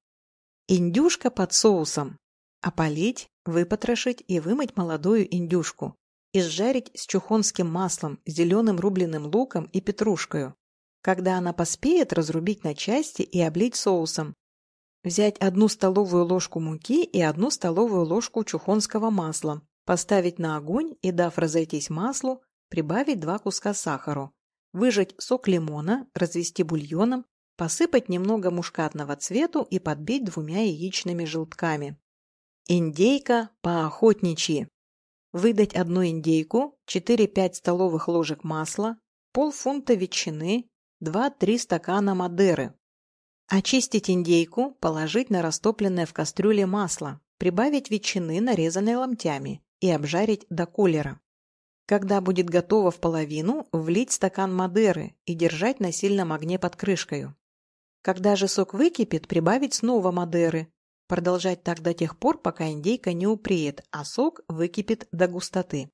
Индюшка под соусом. Опалить, выпотрошить и вымыть молодую индюшку. Изжарить с чухонским маслом, зеленым рубленым луком и петрушкою. Когда она поспеет, разрубить на части и облить соусом. Взять одну столовую ложку муки и одну столовую ложку чухонского масла, поставить на огонь и, дав разойтись маслу, прибавить два куска сахару, выжать сок лимона, развести бульоном, посыпать немного мушкатного цвету и подбить двумя яичными желтками. Индейка по-охотничьи. Выдать одну индейку, 4-5 столовых ложек масла, полфунта ветчины, 2-3 стакана Мадеры. Очистить индейку, положить на растопленное в кастрюле масло, прибавить ветчины, нарезанной ломтями, и обжарить до колера. Когда будет готово в половину, влить стакан Мадеры и держать на сильном огне под крышкой. Когда же сок выкипит, прибавить снова Мадеры, Продолжать так до тех пор, пока индейка не упреет, а сок выкипит до густоты.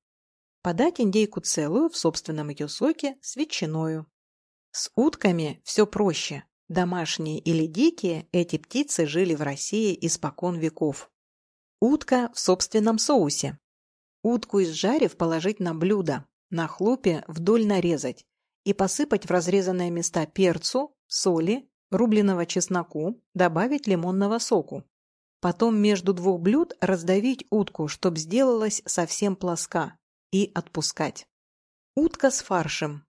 Подать индейку целую в собственном ее соке с ветчиною. С утками все проще. Домашние или дикие, эти птицы жили в России испокон веков. Утка в собственном соусе. Утку изжарив положить на блюдо, на хлопе вдоль нарезать и посыпать в разрезанные места перцу, соли, рубленого чесноку, добавить лимонного соку. Потом между двух блюд раздавить утку, чтоб сделалась совсем плоска, и отпускать. Утка с фаршем.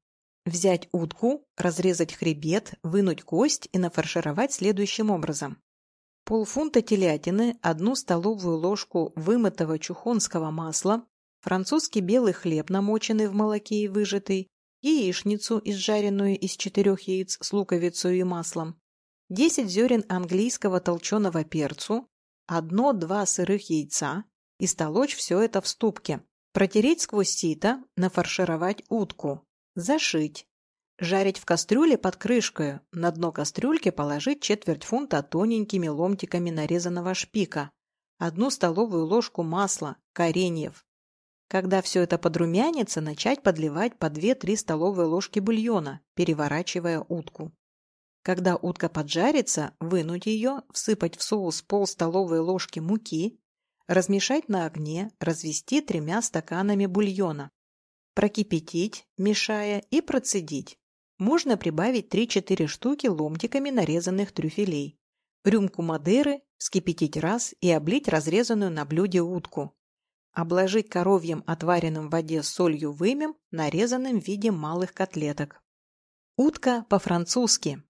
Взять утку, разрезать хребет, вынуть кость и нафаршировать следующим образом. Полфунта телятины, одну столовую ложку вымытого чухонского масла, французский белый хлеб, намоченный в молоке и выжатый, яичницу, изжаренную из четырех яиц с луковицей и маслом, 10 зерен английского толченого перцу, одно-два сырых яйца и столочь все это в ступке. Протереть сквозь сито, нафаршировать утку, зашить. Жарить в кастрюле под крышкой, на дно кастрюльки положить четверть фунта тоненькими ломтиками нарезанного шпика, одну столовую ложку масла, кореньев. Когда все это подрумянится, начать подливать по 2-3 столовые ложки бульона, переворачивая утку. Когда утка поджарится, вынуть ее, всыпать в соус пол столовой ложки муки, размешать на огне, развести тремя стаканами бульона, прокипятить, мешая, и процедить. Можно прибавить 3-4 штуки ломтиками нарезанных трюфелей. Рюмку Мадеры вскипятить раз и облить разрезанную на блюде утку. Обложить коровьем отваренным в воде солью вымем, нарезанным в виде малых котлеток. Утка по-французски.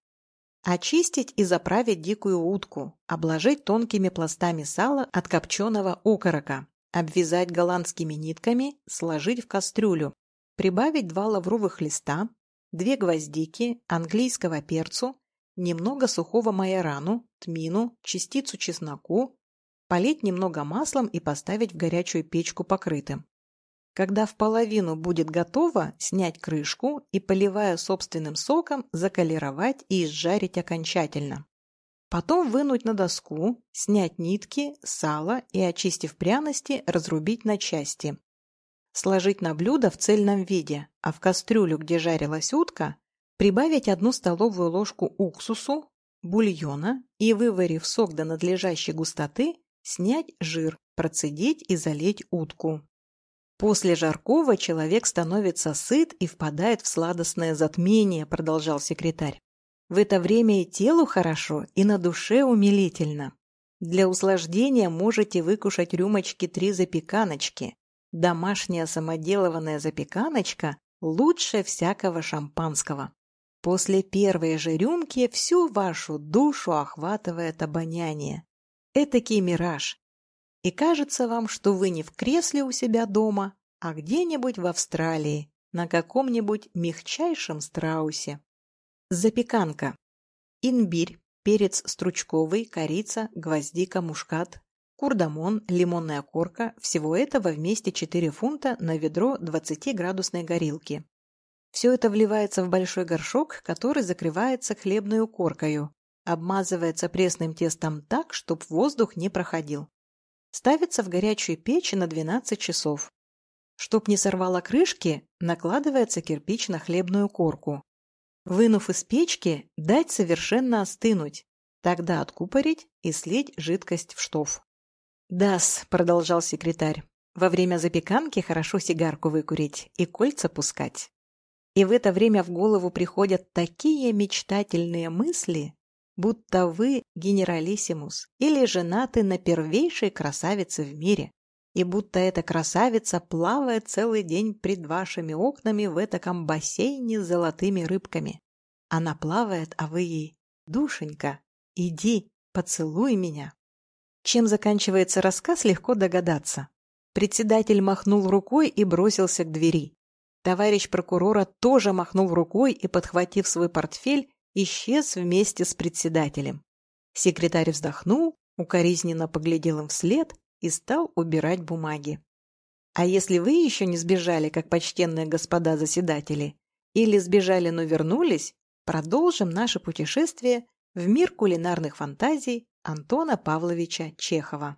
Очистить и заправить дикую утку, обложить тонкими пластами сала от копченого окорока, обвязать голландскими нитками, сложить в кастрюлю, прибавить два лавровых листа, две гвоздики, английского перцу, немного сухого майорану, тмину, частицу чесноку, полить немного маслом и поставить в горячую печку покрытым. Когда в половину будет готово, снять крышку и, поливая собственным соком, заколеровать и изжарить окончательно. Потом вынуть на доску, снять нитки, сало и, очистив пряности, разрубить на части. Сложить на блюдо в цельном виде, а в кастрюлю, где жарилась утка, прибавить одну столовую ложку уксусу, бульона и, выварив сок до надлежащей густоты, снять жир, процедить и залить утку. После жаркого человек становится сыт и впадает в сладостное затмение, продолжал секретарь. В это время и телу хорошо, и на душе умилительно. Для усложнения можете выкушать рюмочки три запеканочки. Домашняя самоделованная запеканочка лучше всякого шампанского. После первой же рюмки всю вашу душу охватывает обоняние. Этакий мираж. И кажется вам, что вы не в кресле у себя дома, а где-нибудь в Австралии, на каком-нибудь мягчайшем страусе. Запеканка. Имбирь, перец стручковый, корица, гвоздика, мушкат, курдамон, лимонная корка – всего этого вместе 4 фунта на ведро 20-градусной горилки. Все это вливается в большой горшок, который закрывается хлебной коркою, обмазывается пресным тестом так, чтобы воздух не проходил. Ставится в горячую печь на 12 часов. Чтоб не сорвало крышки, накладывается кирпич на хлебную корку. Вынув из печки, дать совершенно остынуть, тогда откупорить и слить жидкость в штоф. «Да-с», — продолжал секретарь, — «во время запеканки хорошо сигарку выкурить и кольца пускать». И в это время в голову приходят такие мечтательные мысли, будто вы генералиссимус или женаты на первейшей красавице в мире, и будто эта красавица плавает целый день пред вашими окнами в этаком бассейне с золотыми рыбками. Она плавает, а вы ей «Душенька, иди, поцелуй меня». Чем заканчивается рассказ, легко догадаться. Председатель махнул рукой и бросился к двери. Товарищ прокурора тоже махнул рукой и, подхватив свой портфель, исчез вместе с председателем. Секретарь вздохнул, укоризненно поглядел им вслед и стал убирать бумаги. А если вы еще не сбежали, как почтенные господа заседатели, или сбежали, но вернулись, продолжим наше путешествие в мир кулинарных фантазий Антона Павловича Чехова.